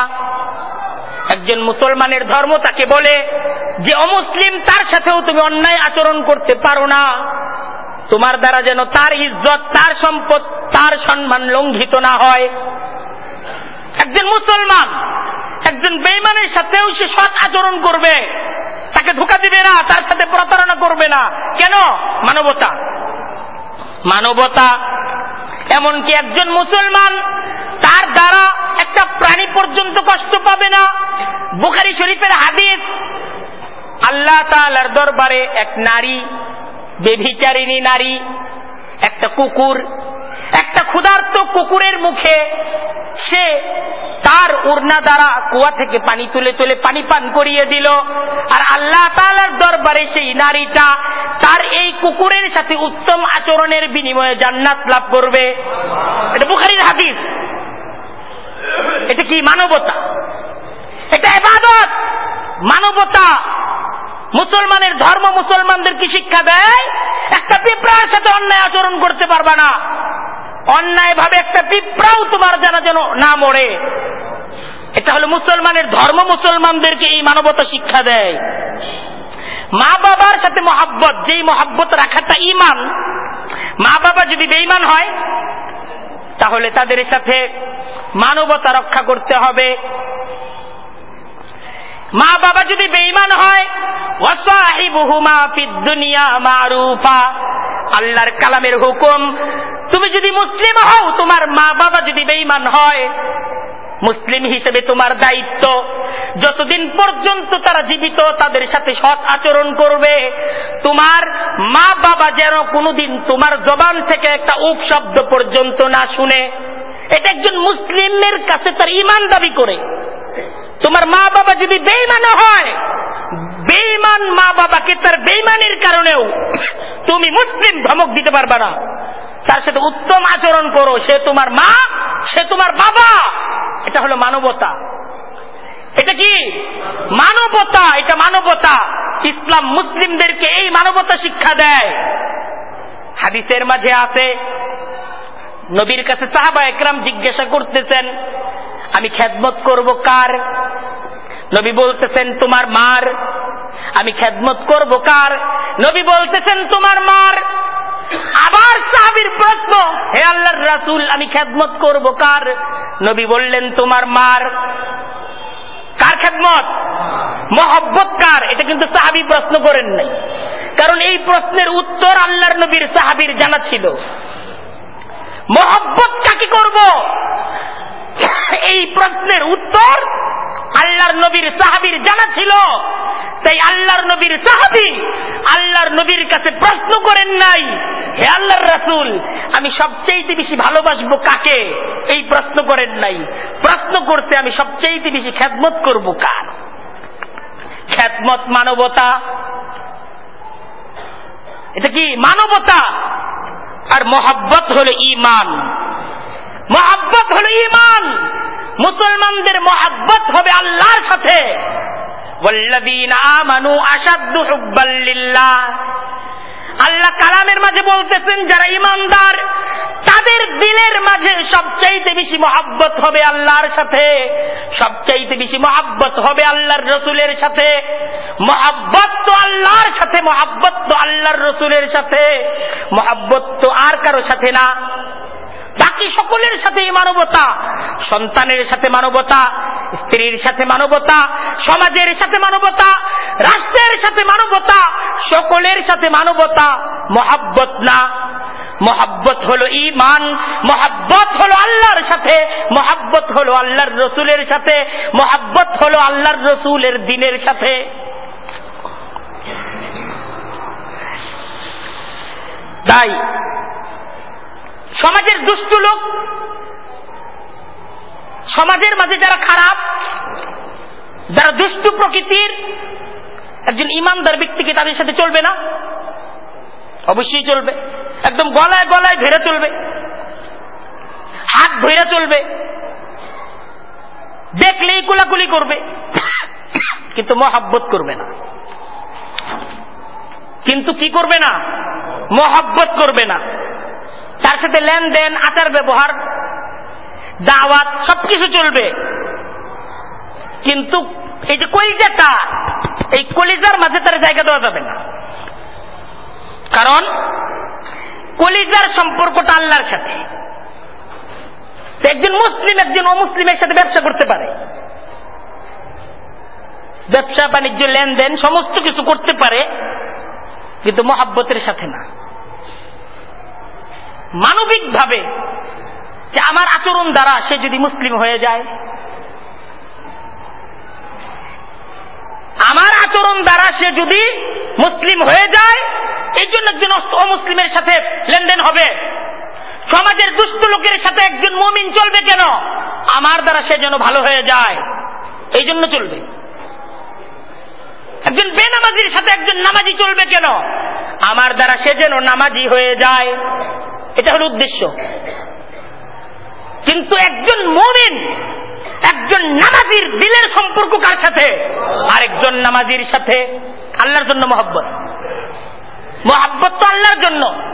একজন মুসলমানের ধর্ম তাকে বলে যে অমুসলিম তার সাথেও তুমি অন্যায় আচরণ করতে পারো না। তোমার দ্বারা যেন তার ইজ্জত, তার সম্পদ, তার সম্মান লঙ্ঘিত না হয়। একজন মুসলমান, একজন বেইমানের সাথেও সে সৎ আচরণ করবে। তাকে ধোকা দিবে না, তার সাথে প্রতারণা করবে না। কেন? মানবতা। মানবতা এমনকি একজন মুসলমান তার দ্বারা একটা প্রাণী পর্যন্ত কষ্ট পাবে না। বুখারি শরীফের হাদিস আল্লাহ তালার দরবারে এক নারী, বেভিচারিণী নারী, একটা কুকুর, একটা ক্ষুধার্ত কুকুরের মুখে সে তার উড়না দ্বারা কুয়া থেকে পানি তুলে তুলে পানি পান করিয়ে দিল। আর আল্লাহ তালার দরবারে সেই নারীটা তার এই কুকুরের সাথে উত্তম আচরণের বিনিময়ে জান্নাত লাভ করবে। এটা বুখারির হাদিস। এটা কি মানবতা? এটা এবাদত মানবতা মুসলমানের ধর্ম মুসলমানদের কি শিক্ষা দেয়, একটা পিঁপড়ার সাথে অন্যায় আচরণ করতে পারবা না। অন্যায় ভাবে একটা পিঁপড়াও তোমার জানা যেন না মরে। এটা হলো মুসলমানের ধর্ম, মুসলমানদেরকে এই মানবতা শিক্ষা দেয়। মা বাবার সাথে মহাব্বত, যেই মহাব্বত রাখাটা ইমান মা বাবা যদি বেইমান হয়, তাহলে তাদের সাথে মানবতা রক্ষা করতে হবে। মা বাবা যদি বেইমান হয় আল্লাহর কালামের হুকুম, তুমি যদি মুসলিম হও, তোমার মা বাবা যদি বেইমান হয়, মুসলিম হিসেবে তোমার দায়িত্ব। যতদিন পর্যন্ত তারা জীবিত, তাদের সাথে সৎ আচরণ করবে। তোমার মা বাবা যেন কোনোদিন তোমার জবান থেকে একটা উপ শব্দ পর্যন্ত না শুনে। এটা একজন মুসলিমের কাছে তার ইমান দাবি করে। তোমার মা বাবা যদি বেইমান হয় বেইমান মা বাবাকে তার বেইমানের কারণেও তুমি মুসলিম ধমক দিতে পারবে না। তার সাথে উত্তম আচরণ করো, সে তোমার মা, সে তোমার বাবা। এটা হলো মানবতা। এটা কি? মানবতা, এটা মানবতা। ইসলাম মুসলিমদেরকে এই মানবতা শিক্ষা দেয়। হাদিসের মাঝে আছে, নবীর কাছে সাহাবা একরাম জিজ্ঞাসা করতেছেন, আমি খেদমত করব কার? নবী বলতেছেন, তোমার মার আমি খেদমত করব কার? নবী বলতেছেন, তোমার মার। আবার সাহাবির প্রশ্ন, হে আল্লাহর রাসুল, আমি খেদমত করব কার? নবী বললেন, তোমার মার। কার খেদমত? মহব্বত কার? এটা কিন্তু সাহাবি প্রশ্ন করেন নাই। কারণ এই প্রশ্নের উত্তর আল্লাহর নবীর সাহাবির জানা ছিল। মহব্বত কাকে করব? এই প্রশ্নের উত্তর আল্লাহর নবীর সাহাবির জানা ছিল। তাই আল্লাহর নবীর সাহাবি আল্লাহর নবীর কাছে প্রশ্ন করেন নাই, হে আল্লাহর রাসুল, আমি সবচেয়ে বেশি ভালোবাসবো কাকে? এই প্রশ্ন করেন নাই। প্রশ্ন করতে আমি সবচেয়ে বেশি খ্যাতমত করব কার? খ্যাতমত মানবতা। এটা কি মানবতা? আর মহাব্বত হলো ইমান। মহাব্বত হলো ইমান। মুসলমানদের মহাব্বত হবে আল্লাহর সাথে। আল্লাহ কালামের মাঝে বলতেছেন, যারা ইমানদার তাদের দিলের মাঝে সবচাইতে বেশি মহাব্বত হবে আল্লাহর সাথে। সবচাইতে বেশি মহাব্বত হবে আল্লাহর রসুলের সাথে। মহাব্বত তো আল্লাহর সাথে, মহাব্বত তো আল্লাহর রসুলের সাথে। মহাব্বত তো আর কারও সাথে না। সকলের সাথে মানবতা, সন্তানের সাথে মানবতা, স্ত্রীর সাথে মানবতা, সমাজের সাথে মানবতা, রাষ্ট্রের সাথে মানবতা, সকলের সাথে মানবতা, মহাব্বত না। মহাব্বত হলো ইমান মহাব্বত হলো আল্লাহর সাথে, মহাব্বত হলো আল্লাহর রসুলের সাথে, মহাব্বত হলো আল্লাহর রসুলের দিনের সাথে। তাই সমাজের দুষ্ট লোক, সমাজের মাঝে যারা খারাপ, যারা দুষ্টু প্রকৃতির, একজন ইমানদার ব্যক্তিকে তাদের সাথে চলবে না? অবশ্যই চলবে। একদম গলায় গলায় ধরে চলবে। হাত ধরে চলবে। দেখলেই কোলাকুলি করবে, কিন্তু মহাব্বত করবে না। কিন্তু কি করবে না? মহাব্বত করবে না। তার সাথে লেনদেন, আচার ব্যবহার, দাওয়াত, সবকিছু চলবে। কিন্তু এই যে কলিজাটা, এই কলিজার মাঝে তার জায়গা দেওয়া যাবে না। কারণ কলিজার সম্পর্কটা আল্লাহর সাথে। একজন মুসলিম একজন অমুসলিমের সাথে ব্যবসা করতে পারে। ব্যবসা, বাণিজ্য, লেনদেন, সমস্ত কিছু করতে পারে, কিন্তু মহাব্বতের সাথে না। মানবিক ভাবে যে আমার আচরণ দ্বারা সে যদি মুসলিম হয়ে যায়, আমার আচরণ দ্বারা সে যদি মুসলিম হয়ে যায় এই জন্য একজন অমুসলিমের সাথে লেনদেন হবে। সমাজের দুষ্ট লোকের সাথে একজন মমিন চলবে কেন? আমার দ্বারা সে যেন ভালো হয়ে যায়, এই জন্য চলবে। একজন বেনামাজির সাথে একজন নামাজি চলবে কেন? আমার দ্বারা সে যেন নামাজি হয়ে যায়। এটা হল উদ্দেশ্য। কিন্তু একজন মমিন, একজন নামাজির দিলের সম্পর্ক কার সাথে? আরেকজন নামাজির সাথে আল্লাহর জন্য মহব্বত। মহাব্বত তো আল্লাহর জন্য।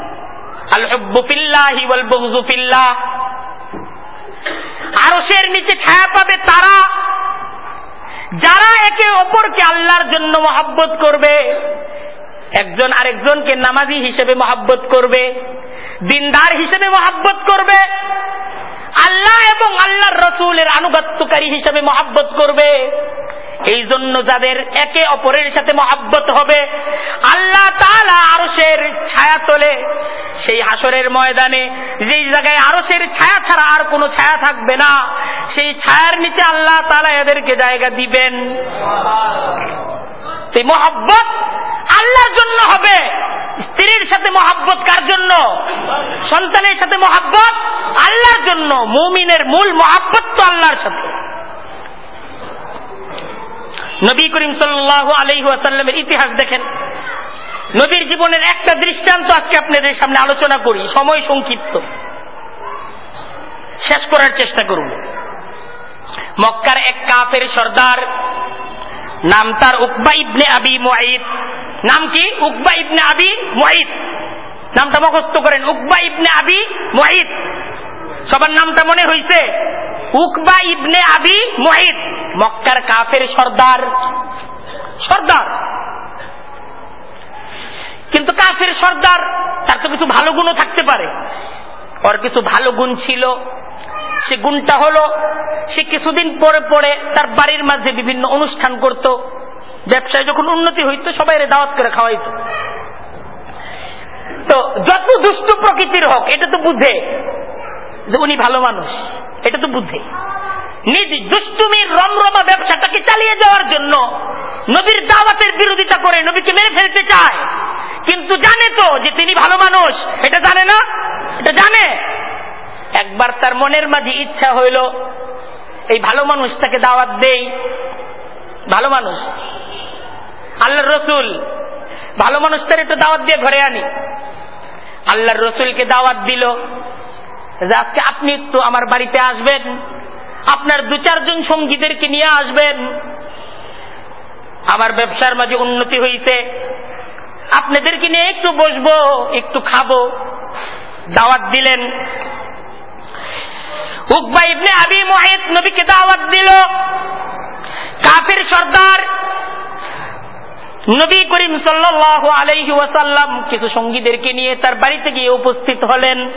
আরশের নিচে ছায়া পাবে তারা। যারা একে অপরকে আল্লাহর জন্য মহাব্বত করবে, একজন আরেকজনকে নামাজি হিসেবে মহাব্বত করবে। দিনদার হিসেবে মহাব্বত করবে। আল্লাহ এবং আল্লাহর রসুলের আনুগত্যকারী হিসেবে মহাব্বত করবে। এই জন্য যাদের একে অপরের সাথে মহাব্বত হবে, আল্লাহ তালা আরসের ছায়া তোলে। সেই হাসরের ময়দানে যেই জায়গায় আরসের ছায়া ছাড়া আর কোনো ছায়া থাকবে না, সেই ছায়ার নিচে আল্লাহ তালা এদেরকে জায়গা দিবেন। সেই মহাব্বত আল্লাহর জন্য হবে। স্ত্রীর সাথে মহাব্বত কার জন্য? সন্তানের সাথে মহাব্বত আল্লাহর জন্য। মুমিনের মূল মহাব্বত তো আল্লাহর সাথে। নবী করিম সাল্লাহ আলহিহাসাল্লামের ইতিহাস দেখেন। নবীর জীবনের একটা দৃষ্টান্ত আজকে আপনাদের সামনে আলোচনা করি, সময় সংক্ষিপ্ত। শেষ করার চেষ্টা করুন। মক্কার এক কাফের সর্দার নাম তার উকবা ইবনে আবি মুআইদ। নাম কি? উকবা ইবনে আবি মুআইদ। নামটা মুখস্থ করেন, উকবা ইবনে আবি মুআইদ। সবার নামটা মনে হইছে? উকবা ইবনে আবি মুআইদ। মক্কার কাফের সর্দার। সর্দার। কিন্তু কাফের সর্দার, তার তো কিছু ভালো গুণও থাকতে পারে। ওর কিছু ভালো গুণ ছিল। সে গুণটা হলো, সে কিছুদিন পরে পরে তার বাড়ির মাঝে বিভিন্ন অনুষ্ঠান করত, ব্যবসায় যখন উন্নতি হইতো, সবাই দাওয়াত করে খাওয়াইতো। তো যত দুষ্ট প্রকৃতির হোক, এটা তো বুঝে যে উনি ভালো মানুষ, এটা তো বুঝে। নিজ দুষ্টুমির রমরমা ব্যবসাটাকে চালিয়ে যাওয়ার জন্য নবীর দাওয়াতের বিরোধিতা করে নবীকে মেরে ফেলতে চায়। কিন্তু জানে তো যে তিনি ভালো মানুষ, এটা জানে না? এটা জানে? একবার তার মনের মাঝে ইচ্ছা হইল, এই ভালো মানুষ তাকে দাওয়াত দেই। ভালো মানুষ। আল্লাহর রসুল, ভালো মানুষ তার একটু দাওয়াত দিয়ে ঘরে আনি। আল্লাহর রসুলকে দাওয়াত দিল, যে আজকে আপনি একটু আমার বাড়িতে আসবেন, আপনার দু চারজন সঙ্গীদেরকে নিয়ে আসবেন। আমার ব্যবসার মাঝে উন্নতি হয়েছে আপনাদেরকে নিয়ে একটু বসবো, একটু খাব। দাওয়াত দিলেন উকবা ইবনে আবি মুহিত নবীকে দাওয়াত দিল। কাফের সর্দার নবী করিম সাল্লাল্লাহু আলাইহি ওয়াসাল্লাম কিছু সঙ্গীদেরকে নিয়ে তার বাড়িতে গিয়ে উপস্থিত হলেন।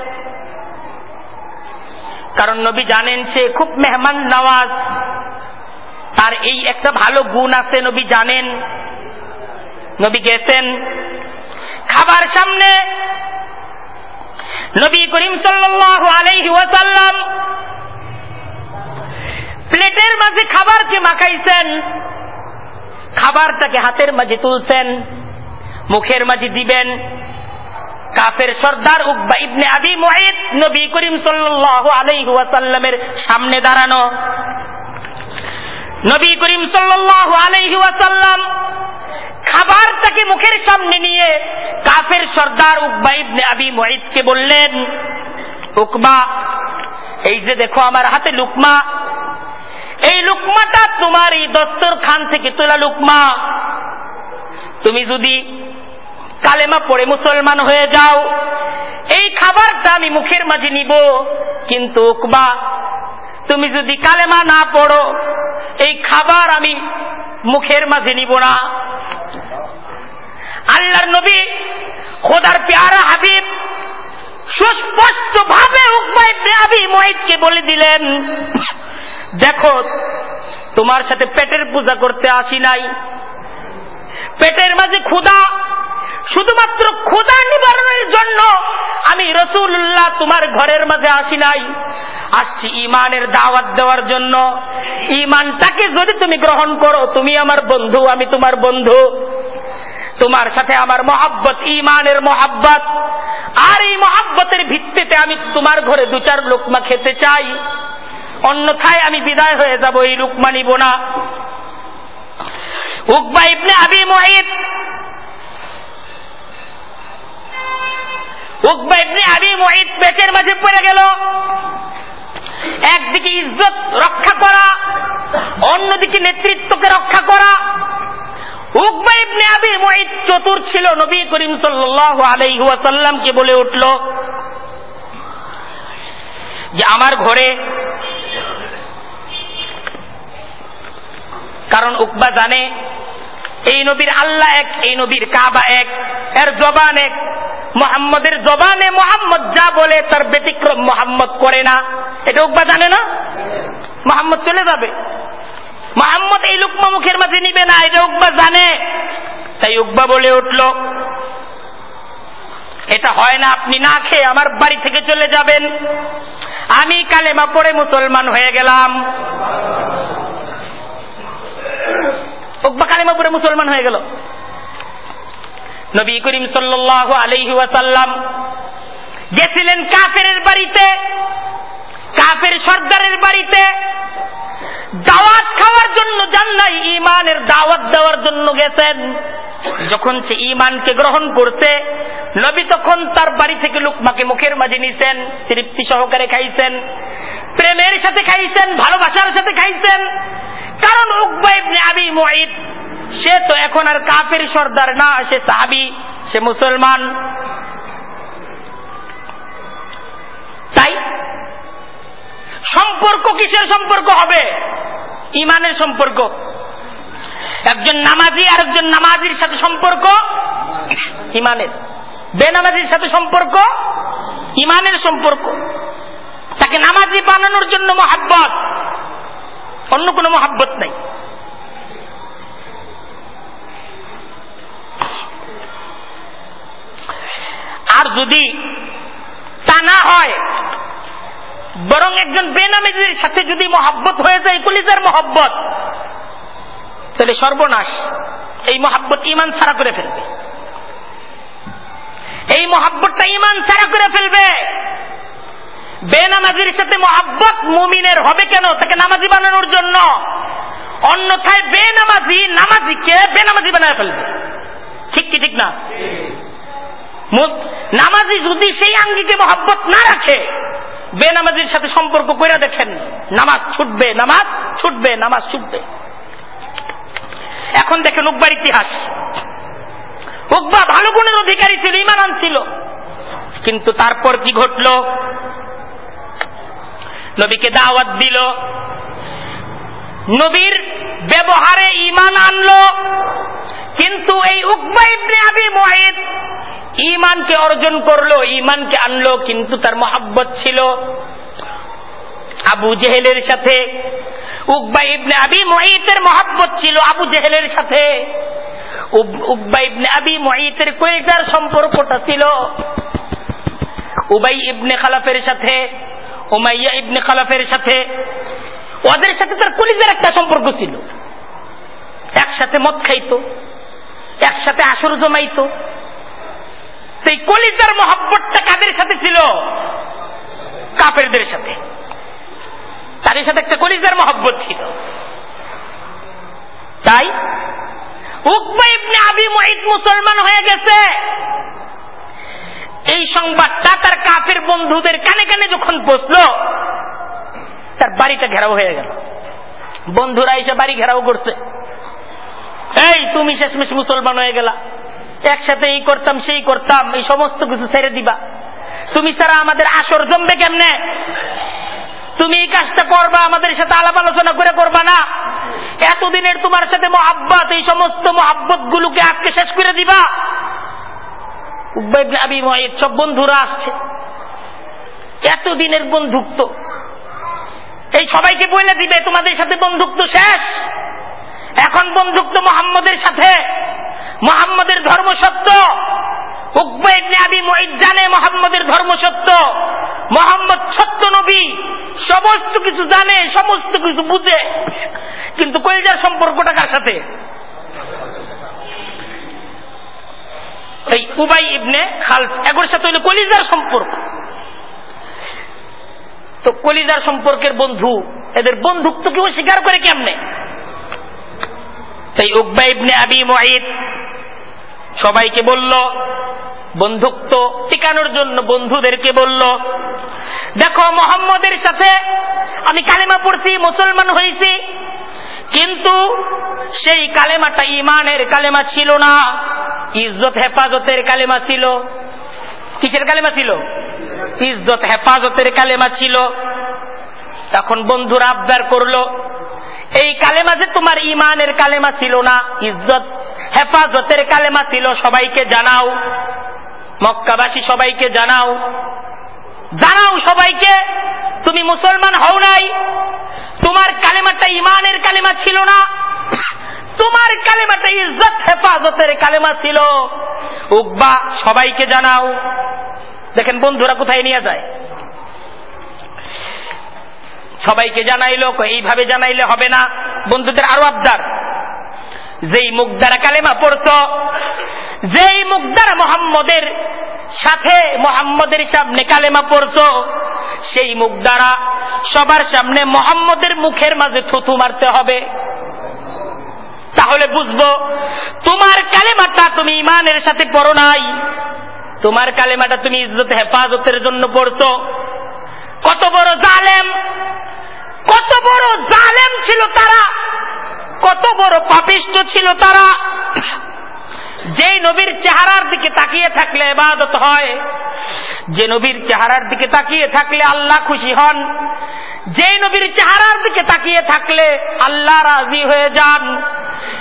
কারণ নবী জানেন সে খুব মেহমান নওয়াজ তার এই একটা ভালো গুণ আছে, নবী জানেন। নবী গেছেন খাবার সামনে। নবী করিম সাল্লাল্লাহু আলাইহি ওয়াসাল্লাম মাঝে খাবারকে মাখাইছেন, খাবারটাকে হাতের মাঝে তুলছেন, মুখের মাঝে দিবেন। কাফের সর্দার উকবা ইবনে আবি মুঈদ নবী করিম সাল্লাল্লাহু আলাইহি ওয়াসাল্লামের সামনে দাঁড়ানো। নবী করিম সাল্লাল্লাহু আলাইহি ওয়াসাল্লাম খাবারটাকে মুখের সামনে নিয়ে কাফের সর্দার উকবা ইবনে আবি মুঈদকে বললেন, উকবা, এই যে দেখো আমার হাতে লুকমা এই লুকমাটা তোমার এই দত্তর খান থেকে তোলা লুকমা। তুমি যদি কালেমা পড়ে মুসলমান হয়ে যাও, এই খাবারটা আমি মুখের মাঝে নিব, কিন্তু উকবা তুমি যদি কালেমা না পড়ো, এই খাবার আমি মুখের মাঝে নিব না। আল্লাহর নবী, খোদার পেয়ারা হাবিব সুস্পষ্ট ভাবে উকবাই আবি মহিদকে বলে দিলেন দেখো, তোমার সাথে পেটের পূজা করতে আসি নাই। পেটের মাঝে ক্ষুদা শুধুমাত্র ক্ষুদা নিবারণের জন্য আমি রসুল্লাহ তোমার ঘরের মাঝে আসি নাই। আসছি ইমানের দাওয়াত দেওয়ার জন্য। ইমানটাকে যদি তুমি গ্রহণ করো, তুমি আমার বন্ধু, আমি তোমার বন্ধু। তোমার সাথে আমার মহাব্বত ইমানের মহাব্বত। আর এই মহাব্বতের ভিত্তিতে আমি তোমার ঘরে দু চার লোকমা খেতে চাই। অন্যথায় আমি বিদায় হয়ে যাব এই লুকমা নিব না উকবা ইবনে আবি মুঈদ। উকবা ইবনে আবি মুঈদ পেটের মাঝে পড়ে গেল। একদিকে ইজ্জত রক্ষা করা, অন্যদিকে নেতৃত্বকে রক্ষা করা। উকবা ইবনে আবি মুঈদ চতুর ছিল নবী করিম সাল্লাল্লাহু আলাইহি ওয়াসাল্লামকে বলে উঠল যে আমার ঘরে কারণ উকবা জানে, এই নবীর আল্লাহ এক, এই নবীর কাবা এক, এর জবান এক। মোহাম্মদের জবানে মোহাম্মদ যা বলে তার ব্যতিক্রম মোহাম্মদ করে না। এটা উকবা জানে না? মোহাম্মদ চলে যাবে। মোহাম্মদ এই লুকমা মুখের মাঝে নিবে না, এটা উকবা জানে। তাই উকবা বলে উঠল, এটা হয় না, আপনি না খেয়ে আমার বাড়ি থেকে চলে যাবেন। আমি কালেমা পড়ে মুসলমান হয়ে গেলাম। উকবা কালেমা পরে মুসলমান হয়ে গেল। নবী করিম সাল্লাহ আলাইহি ওয়াসাল্লাম গেছিলেন কাফের বাড়িতে। কাফের সর্দারের বাড়িতে দাওয়াত খাওয়ার জন্য যান নাই ইমানের দাওয়াত দেওয়ার জন্য গেছেন। যখন সে ইমানকে গ্রহণ করছে, নবী তখন তার বাড়ি থেকে লুকমাকে মুখের মাঝে নিছেন তৃপ্তি সহকারে খাইছেন, প্রেমের সাথে খাইছেন, ভালোবাসার সাথে খাইছেন। কারণ উকবা আবি মুঈদ সে তো এখন আর কাফের সর্দার না, সে সাহাবি, সে মুসলমান। তাই সম্পর্ক কিসের সম্পর্ক হবে? ইমানের সম্পর্ক। একজন নামাজি আর একজন নামাজির সাথে সম্পর্ক ইমানের। বেনামাজির সাথে সম্পর্ক ইমানের সম্পর্ক। তাকে নামাজি বানানোর জন্য মহাব্বত। অন্য কোনো মহাব্বত নাই। আর যদি তা না হয় বরং একজন বেনামেজের সাথে যদি মহাব্বত হয়ে যায় কলিজার মহাব্বত। তাহলে সর্বনাশ। এই মহাব্বত ইমান ছাড়া করে ফেলবে। এই মহাব্বতটা ইমান ছাড়া করে ফেলবে। বেনামাজির সাথে মহাব্বত মুমিনের হবে কেন? তাকে নামাজি বানানোর জন্য। অন্যথায় বেনামাজি নামাজিকে বেনামাজি বানায় ফেলবে। ঠিক কি ঠিক না? নামাজি যদি সেই আঙ্গিকে মহাব্বত না রাখে বেনামাজির সাথে সম্পর্ক করে দেখেন, নামাজ ছুটবে নামাজ ছুটবে নামাজ ছুটবে। এখন দেখেন উকবার ইতিহাস। উকবা ভালো গুণের অধিকারী ছিল ইমান ছিল। কিন্তু তারপর কি ঘটল? নবীকে দাওয়াত দিল। নবীর ব্যবহারে ইমান আনলো। কিন্তু এই উকবা ইবনে আবি মুঈদ ইমানকে অর্জন করল ইমানকে আনলো, কিন্তু তার মহাব্বত ছিল আবু জেহেলের সাথে। উকবা ইবনে আবি মুঈতের মহাব্বত ছিল আবু জেহেলের সাথে। উকবা ইবনে আবি মুঈতের কয়েকটার সম্পর্কটা ছিল উবাই ইবনে খালাফের সাথে, উমাইয়া ইবনে খালাফের সাথে। ওদের সাথে তার কলিজের একটা সম্পর্ক ছিল। একসাথে মদ খাইতো, একসাথে আসর জমাইতো। সেই কলিজার মহব্বতটা কাদের সাথে ছিল? কাফেরদের সাথে। তাদের সাথে একটা কলিজার মহব্বত ছিল। তাই উকবা আবি মুঈদ মুসলমান হয়ে গেছে। এই সংবাদটা তার কাফের বন্ধুদের কানে কানে যখন বসল তার বাড়িটা ঘেরাও হয়ে গেল। বন্ধুরা এসে বাড়ি ঘেরাও করছে। এই, তুমি শেষমেশ মুসলমান হয়ে গেলা। একসাথে এই করতাম, সেই করতাম, এই সমস্ত কিছু ছেড়ে দিবা। তুমি ছাড়া আমাদের আসর জমবে কেমনে? তুমি এই কাজটা করবা, আমাদের সাথে আলাপ আলোচনা করে করবা না। এতদিনের তোমার সাথে মহাব্বত, এই সমস্ত মহাব্বত গুলোকে আজকে শেষ করে দিবা। সব বন্ধুরা আসছে। এতদিনের বন্ধুত্ব এই সবাইকে বলে দিবে, তোমাদের সাথে বন্ধুত্ব শেষ। এখন বন্ধুত্ব মোহাম্মদের সাথে। মোহাম্মদের ধর্ম সত্য। মোহাম্মদের ধর্ম সত্য। মোহাম্মদ সত্য নবী, সমস্ত কিছু জানে, সমস্ত কিছু বুঝে। কিন্তু কইজার সম্পর্কটা কার সাথে? এই উবাই ইবনে খালফ এগোর সাথে হইল কলিজার সম্পর্ক। তো কলিজার সম্পর্কের বন্ধু, এদের বন্ধুত্ব কেউ স্বীকার করে কেমনে? তাই উকবা ইবনে আবি মুঈদ সবাইকে বলল, বন্ধুত্ব টিকানোর জন্য বন্ধুদেরকে বলল, দেখো, মোহাম্মদের সাথে আমি কালেমা পড়ছি, মুসলমান হয়েছি, কিন্তু সেই কালেমাটা ইমানের কালেমা ছিল না, ইজ্জত, হেফাজতের কালেমা ছিল। কিসের কালেমা ছিল? ইজ্জত, হেফাজতের কালেমা ছিল। তখন বন্ধুরা আবদার করল, এই কালেমা যে তোমার ইমানের কালেমা ছিল না, ইজ্জত, হেফাজতের কালেমা ছিল, সবাইকে জানাও। মক্কাবাসী সবাইকে জানাও। জানাও সবাইকে, তুমি মুসলমান হও নাই, তোমার কালেমাটা ইমানের কালেমা ছিল না, তোমার কালেমাটা ইজ্জত, হেফাজতের কালেমা ছিল। উকবা, সবাইকে জানাও। দেখেন বন্ধুরা কোথায় নিয়ে যায়? সবাইকে জানাইলো এইভাবে জানাইলে হবে না। বন্ধুদের আরও আবদার। যেই মুখ দ্বারা কালেমা পড়ত, যেই মুখ দ্বারা মোহাম্মদের সাথে মোহাম্মদের সামনে কালেমা পড়ত, সেই মুখ দ্বারা সবার সামনে মোহাম্মদের মুখের মাঝে থুথু মারতে হবে। তাহলে বুঝব, তোমার কালেমাটা তুমি ইমানের সাথে পড়ো নাই। তোমার কালেমাটা তুমি ইজ্জত হেফাজতের জন্য পড়তো কত বড় জালেম, কত বড় জালেম ছিল তারা, কত বড় পাপিষ্ট ছিল তারা। যে নবীর চেহারার দিকে তাকিয়ে থাকলে এবাদত হয়, যে নবীর চেহারার দিকে তাকিয়ে থাকলে আল্লাহ খুশি হন যে নবীর চেহারার দিকে তাকিয়ে থাকলে আল্লাহ রাজি হয়ে যান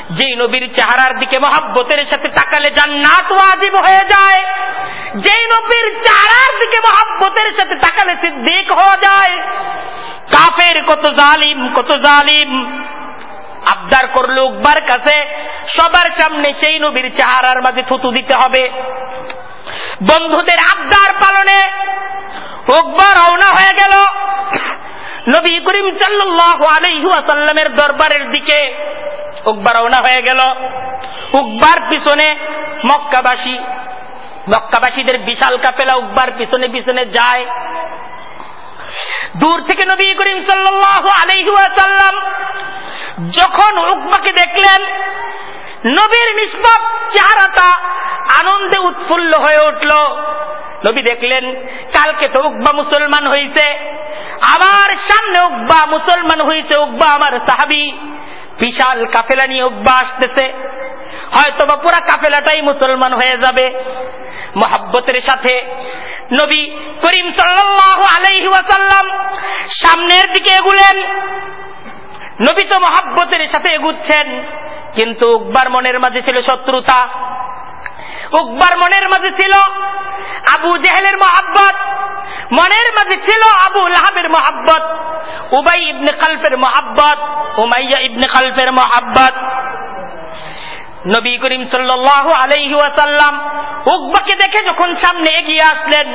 যে নবীর চেহারার দিকে মহাব্বতের সাথে তাকালে জান্নাত ওয়াজিব হয়ে যায়। যে নবীর চেহারার দিকে মহাব্বতের সাথে তাকালে সিদ্দিক হয়ে যায়। কাফের কত জালিম কত জালিম। আবদার করল উকবার কাছে, সবার সামনে সেই নবীর চেহারার মাঝে থুতু দিতে হবে। বন্ধুদের আবদার পালনে উকবার রওনা হয়ে গেল। নবী করিম সাল্লাহ আলাইহাসাল্লামের দরবারের দিকে উকবার রওনা হয়ে গেল। উকবার পিছনে মক্কাবাসী মক্কাবাসীদের বিশাল কাপেলা উকবার পিছনে পিছনে যায়। দূর থেকে নবী করিম আলাইহাসাল্লাম যখন উকবাকে দেখলেন, নবীর নিষ্পাপ চেহারাটা আনন্দে উৎফুল্ল হয়ে উঠল। নবী দেখলেন, কালকে তো উকবা মুসলমান হয়েছে আমার সামনে উকবা মুসলমান হয়েছে উকবা আমার সাহাবি। বিশাল কাফেলা নিয়ে উকবা আসতেছে। হয়তো বা পুরা কাফেলাটাই মুসলমান হয়ে যাবে। মোহাব্বতের সাথে নবী করিম সাল্লাহ আলাইহি ওয়াসাল্লাম সামনের দিকে এগুলেন। নবী তো মহাব্বতের সাথে এগুচ্ছেন, কিন্তু উকবার মনের মাঝে ছিল শত্রুতা। উকবার মনের মাঝে ছিল আবু জেহেলের মহাব্বত, মনের মাঝে ছিল আবু লাহাবের মহাব্বত, উবাই ইবনে খালফের মহাব্বত, উমাইয়া ইবনে খালফের মহাব্বত। নবী করিম সাল্লাহ আলাইহি উকবাকে দেখে যখন সামনে এগিয়ে আসলেন,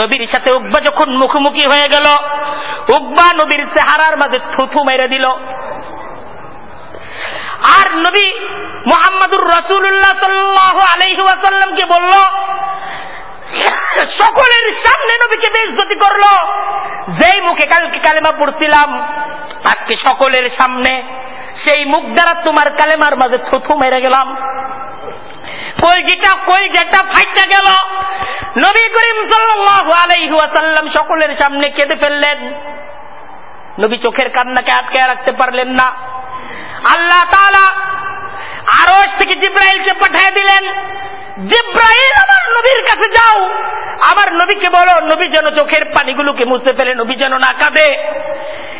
নবীর সাথে উকবা যখন মুখোমুখি হয়ে গেল উকবা নবীর চেহারার মাঝে থুথু মেরে দিল। আর নবী মোহাম্মদুর রসুল্লাহ সাল্লাহ আলাইহি ওয়াসাল্লামকে বলল, সকলের সামনে নবীকে বেজতি করল। যেই মুখে কালকে কালেমা পড়ছিলাম, আজকে সকলের সামনে সেই মুখ দ্বারা তোমার কালেমার মাঝে থুথু মেরে গেলাম। কলজিটা কলজাটা ফাইটা গেল। নবী করিম সাল্লাল্লাহু আলাইহি ওয়াসাল্লাম সকলের সামনে কেঁদে ফেললেন। নবী চোখের কান্নাকে আটকে রাখতে পারলেন না। আল্লাহ তাআলা আরশ থেকে জিব্রাইলকে পাঠিয়ে দিলেন। জিব্রাইল, আমার নবীর কাছে যাও। আমার নবীকে বলো, নবী যেন চোখের পানিগুলোকে মুছে ফেলে, নবী যেন না কাঁদে।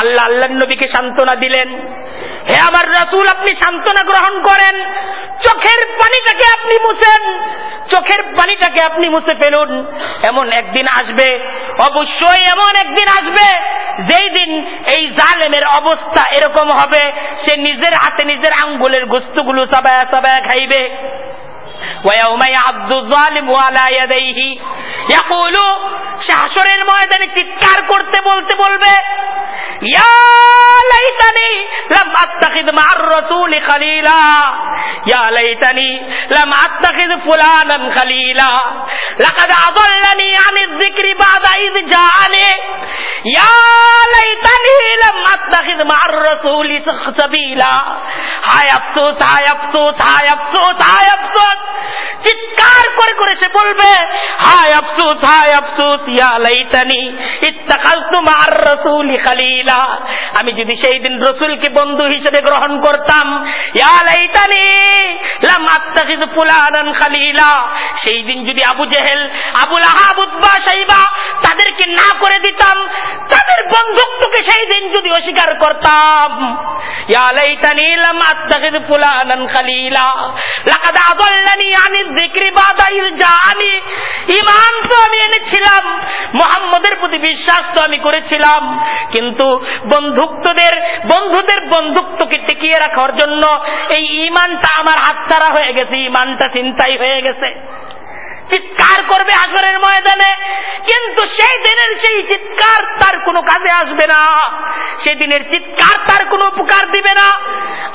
আল্লাহ আল্লাহ নবীকে সান্ত্বনা দিলেন। হে আমার রাসুল, আপনি সান্ত্বনা গ্রহণ করেন। চোখের পানিটাকে আপনি মুছেন। চোখের পানিটাকে আপনি মুছে ফেলুন। এমন একদিন আসবে, অবশ্যই এমন একদিন আসবে, যেই দিন এই জালেমের অবস্থা এরকম হবে। সে নিজের হাতে নিজের আঙ্গুলের গোস্তগুলো চাবায়া চাবায়া খাইবে। ويوم يعض الظالم على يديه يقول শাসরের ময়দানে চিৎকার করতে বলতে বলবে ইয়া লাইতানি লাম আত্তাখিদ মা'আর হায় আফসোস চিৎকার করে করে সে বলবে, হায় আফসোস হায় আফসোস, ইয়া লাইতানি ইত্তাখাযতু মা'আর রাসূলি খালিলা. আমি যদি সেই দিন রসুলকে বন্ধু হিসেবে গ্রহণ করতাম সেই দিন যদি আবু জেহেল আবুল আহাব সাইবা তাদেরকে না করে দিতাম, তাদের বন্ধুত্বকে সেই দিন যদি অস্বীকার করতাম। ঈমান তো আমি এনেছিলাম, মুহাম্মদের প্রতি বিশ্বাস তো আমি করেছিলাম। কিন্তু বন্ধুত্বদের, বন্ধুদের বন্ধুত্বকে টিকিয়ে রাখার জন্য এই ইমানটা আমার হাতছাড়া হয়ে গেছে ইমানটা চিন্তাই হয়ে গেছে। চিৎকার করবে হাসরের ময়দানে, কিন্তু সেই দিনের সেই চিৎকার তার কোনো কাজে আসবে না। সেই দিনের চিৎকার তার কোনো উপকার দিবে না।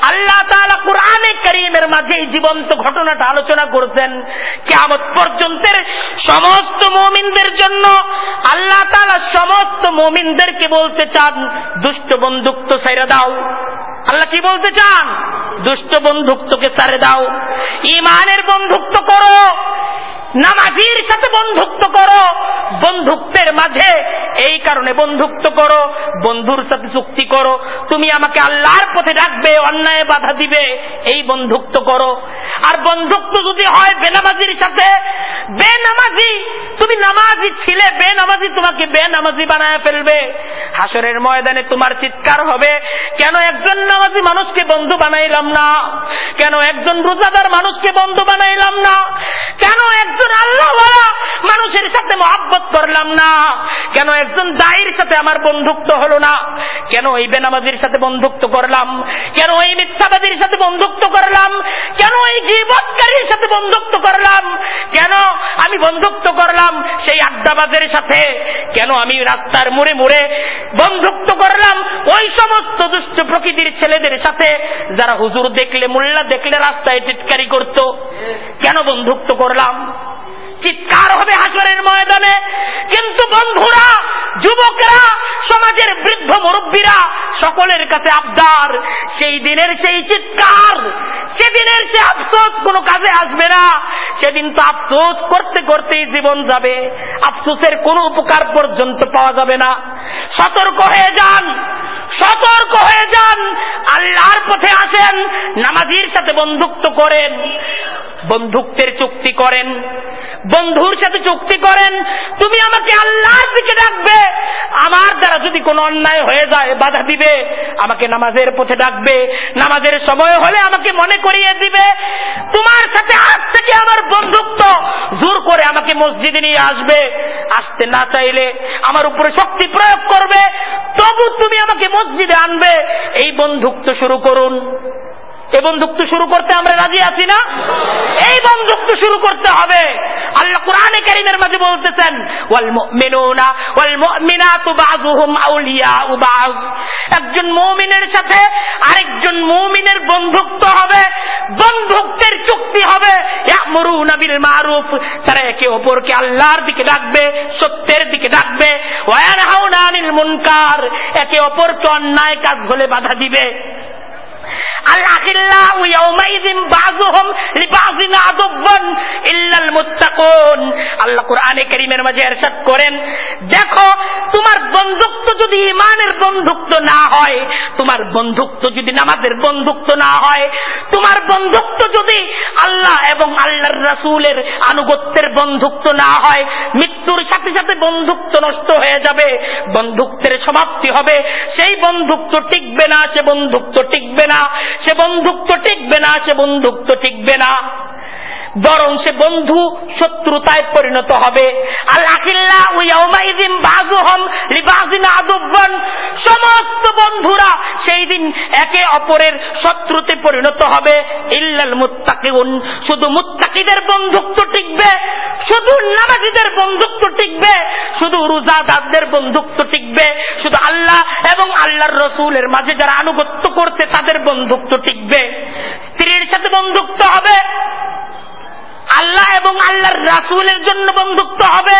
আল্লাহ তাআলা কোরআনে করিমের মাঝে এই জীবন্ত ঘটনাটা আলোচনা করছেন। কেমন পর্যন্তের সমস্ত মমিনদের জন্য আল্লাহ তাআলা সমস্ত মমিনদেরকে বলতে চান, দুষ্ট বন্ধুত্ব ছেড়ে দাও। আল্লাহ কি বলতে চান? দুষ্ট বন্ধুত্বকে ছাড়ে দাও। ইমানের বন্ধুত্ব করো। নামাজির সাথে বন্ধুত্ব করো। বন্ধুত্বের মাঝে এই কারণে বন্ধুত্ব করো। বন্ধুর সাথে চুক্তি করো। তুমি আমাকে আল্লাহর পথে ডাকবে, অন্যায় বাধা দিবে, এই বন্ধুত্ব করো। আর বন্ধুত্ব যদি হয় বেনামাজির সাথে, বেনামাজি, তুমি নামাজি ছিলে, বেনামাজি তোমাকে বেনামাজি বানায় ফেলবে। হাসরের ময়দানে তোমার চিৎকার হবে, কেন একজন নামাজি মানুষকে বন্ধু বানাইলাম না। কেন একজন রোজাদার মানুষকে বন্ধু বানাইলাম না? কেন একজন আল্লাহ মানুষের সাথে মহাব্বত করলাম না। কেন একজন দায়ের সাথে আমার বন্ধুত্ব হলো না? কেন এই বেনামাজির সাথে বন্ধুত্ব করলাম? কেন এই মিথ্যাবাদীর সাথে বন্ধুত্ব করলাম? কেন এই জীবৎকারীর সাথে বন্ধুত্ব করলাম? কেন আমি বন্ধুত্ব করলাম সেই আড্ডাবাজের সাথে? কেন আমি রাস্তার মুড়ে মুড়ে বন্ধুত্ব করলাম ওই সমস্ত দুষ্ট প্রকৃতির ছেলেদের সাথে? যারা হুজুর দেখলে, মোল্লা দেখলে রাস্তায় চিৎকারি করত। কেন বন্ধুত্ব করলাম? চিৎকার হবে হাসরের ময়দানে। কিন্তু বন্ধুরা, যুবকরা, সমাজের বৃদ্ধ মুরব্বীরা, সকলের কাছে আবদার, সেই দিনের সেই চিৎকার, সেদিনের সে আফসোস কোনো কাজে আসবে না। সেদিন তো আফসোস করতে করতেই জীবন যাবে। আফসোসের কোনো উপকার পর্যন্ত পাওয়া যাবে না। সতর্ক হয়ে যান, সতর্ক হয়ে যান, আল্লাহর পথে আসেন, নামাজির সাথে বন্ধুত্ব করেন, বন্ধুত্বের চুক্তি করেন বন্ধুর সাথে চুক্তি করেন, তুমি আমাকে আল্লাহর দিকে ডাকবে। আমার দ্বারা যদি কোনো অন্যায় হয়ে যায়, বাধা দিবে, আমাকে নামাজের পথে ডাকবে, নামাজের সময় হলে আমাকে মনে করিয়ে দিবে। তোমার সাথে আজ থেকে আমার বন্ধুত্ব জোর করে আমাকে মসজিদে নিয়ে আসবে। আসতে না চাইলে আমার উপরে শক্তি প্রয়োগ করবে, তবু তুমি আমাকে মসজিদে আনবে। এই বন্ধুত্ব শুরু করুন। এই বন্ধুত্ব শুরু করতে আমরা রাজি আছি না? এই বন্ধুত্ব শুরু করতে হবে। আল্লাহ কোরআনে কারিমের মাঝে বলতেছেন, ওয়াল মুমিনুনা, ওয়াল মুমিনাতু বাযুহুম আউলিয়াউ বায। একজন মুমিনের সাথে আরেকজন মুমিনের বন্ধুত্ব হবে, বন্ধুত্বের চুক্তি হবে। ইয়ামুরুনা বিল মারুফ, তারা একে অপরকে আল্লাহর দিকে ডাকবে, সত্যের দিকে ডাকবে। ওয়া ইয়ানহাউনা আনিল মুনকার, একে অপরকে অন্যায় কাজ হলে বাধা দিবে। করেন, দেখো, তোমার বন্ধুত্ব যদি ইমানের বন্ধুত্ব না হয়, তোমার বন্ধুত্ব যদি নামাজের বন্ধুত্ব না হয়, তোমার বন্ধুত্ব যদি আল্লাহ এবং আল্লাহর রাসূলের আনুগত্যের বন্ধুত্ব না হয় মৃত্যুর সাথে সাথে বন্ধুত্ব নষ্ট হয়ে যাবে, বন্ধুত্বের সমাপ্তি হবে। সেই বন্ধুত্ব টিকবে না, সে বন্ধুত্ব টিকবে না। সে বন্ধুত্ব টিকবে না, সে বন্ধুত্ব টিকবে না। বরং সে বন্ধু শত্রুতায় পরিণত হবে। সমস্ত বন্ধুরা সেই দিন একে অপরের শত্রুতে পরিণত হবে। ইল্লাল মুত্তাকিউন। শুধু মুত্তাকিদের বন্ধুত্ব টিকবে, শুধু নামাজিদের বন্ধুত্ব টিকবে, শুধু রোজাদারদের বন্ধুত্ব টিকবে, শুধু আল্লাহ এবং আল্লাহর রসুলের মাঝে যারা আনুগত্য করছে তাদের বন্ধুত্ব টিকবে। স্ত্রীর সাথে বন্ধুত্ব হবে আল্লাহ এবং আল্লাহর রাসুলের জন্য বন্ধুত্ব হবে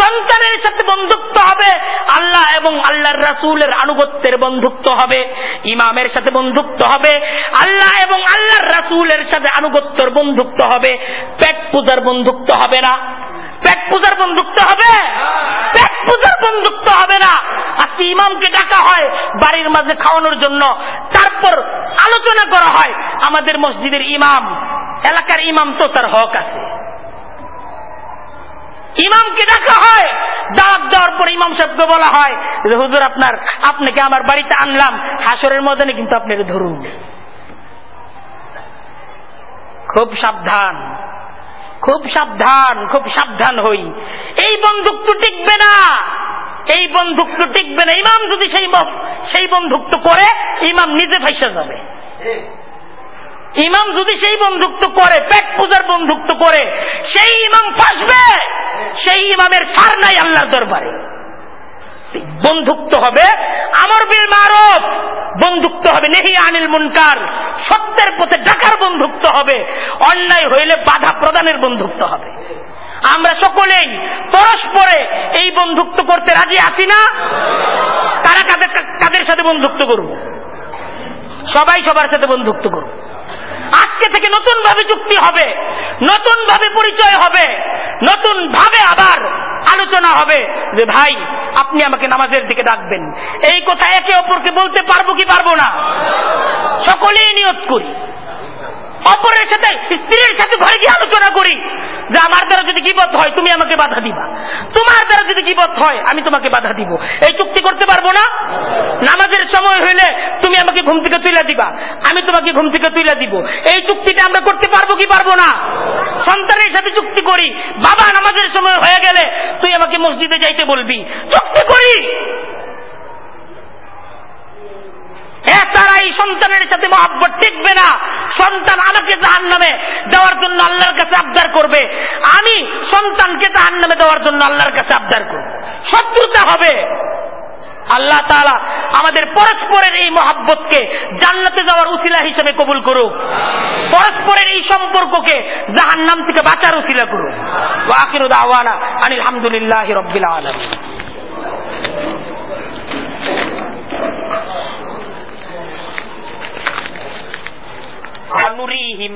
সন্তানের সাথে বন্ধুত্ব হবে আল্লাহ এবং আল্লাহর রাসুলের আনুগত্যের বন্ধুত্ব হবে ইমামের সাথে বন্ধুত্ব হবে আল্লাহ এবং আল্লাহর রাসুলের সাথে আনুগত্যের বন্ধুত্ব হবে পেট পূজার বন্ধুত্ব হবে না। পেট পূজার বন্ধুত্ব হবে? পেট পূজার বন্ধুত্ব হবে না। আজকে ইমামকে ডাকা হয় বাড়ির মাঝে খাওয়ানোর জন্য। তারপর আলোচনা করা হয় আমাদের মসজিদের ইমাম, এলাকার ইমাম তো তার হক আছে। ইমামকে ডাকা হয়, দাওয়াত দেওয়ার পর ইমাম সাহেবকে বলা হয় হুজুর, আপনার, আপনাকে আমার বাড়িতে আনলাম, হাসরের মদনে কিন্তু আপনাকে ধরুন। খুব সাবধান খুব সাবধান খুব সাবধান হই। এই বন্ধুত্ব টিকবে না। এই বন্ধুত্ব টিকবে না ইমাম যদি সেই সেই বন্ধুত্ব করে, ইমাম নিজে ফাইসা যাবে। ইমাম যদি সেই বন্ধুত্ব করে, পেট পূজার বন্ধুত্ব করে, সেই ইমাম ফাঁসবে, সেই ইমামের সার নাই আল্লাহর দরবারে। বন্ধুত্ব হবে আমর বিল মারুফ বন্ধুত্ব হবে নেহি আনিল মুনকার, সত্যের পথে ডাকার বন্ধুত্ব হবে, অন্যায় হইলে বাধা প্রদানের বন্ধুত্ব হবে। আমরা সকলেই পরস্পরে এই বন্ধুত্ব করতে রাজি আছি না? তারা কাদের কাদের সাথে বন্ধুত্ব করব? সবাই সবার সাথে বন্ধুত্ব করব। আজকে থেকে নতুন ভাবে চুক্তি হবে নতুন ভাবে পরিচয় হবে নতুন ভাবে আবার আলোচনা হবে যে, ভাই, আপনি আমাকে নামাজের দিকে ডাকবেন। এই কথা একে অপরকে বলতে পারব কি পারব না? সকলেই নিয়ত করি। অপরের সাথে স্ত্রীর সাথে ঘরে গিয়ে আলোচনা করি। যে আমার দ্বারা যদি বিপদ হয়, তুমি আমাকে বাধা দিবা। তোমার দ্বারা যদি বিপদ হয়, আমি তোমাকে বাধা দিব। এই চুক্তি করতে পারব না? নামাজের সময় হইলে তুমি আমাকে ঘুম থেকে তুলে দিবা। আমি তোমাকে ঘুম থেকে তুলে দিব। এই চুক্তিটা আমরা করতে পারব কি পারব না? সন্তানের সাথে চুক্তি করি। বাবা, নামাজের সময় হয়ে গেলে তুই আমাকে মসজিদে যাইতে বলবি। চুক্তি করি। তারা এই সন্তানের সাথে মহাব্বত টিকবে না। সন্তান আমাকে জাহান নামে দেওয়ার জন্য আল্লাহর কাছে আবদার করবে। আমি সন্তানকে জাহান নামে দেওয়ার জন্য আল্লাহর কাছে আবদার করব। শত্রুতা হবে। আল্লাহ তাআলা আমাদের পরস্পরের এই মহাব্বতকে জান্নাতে যাওয়ার উসিলা হিসেবে কবুল করুক। পরস্পরের এই সম্পর্ককে জাহান নাম থেকে বাঁচার উসিলা করুক। ওয়াকিরু দাওয়ানা আনিল হামদুলিল্লাহি রাব্বিল ونريهم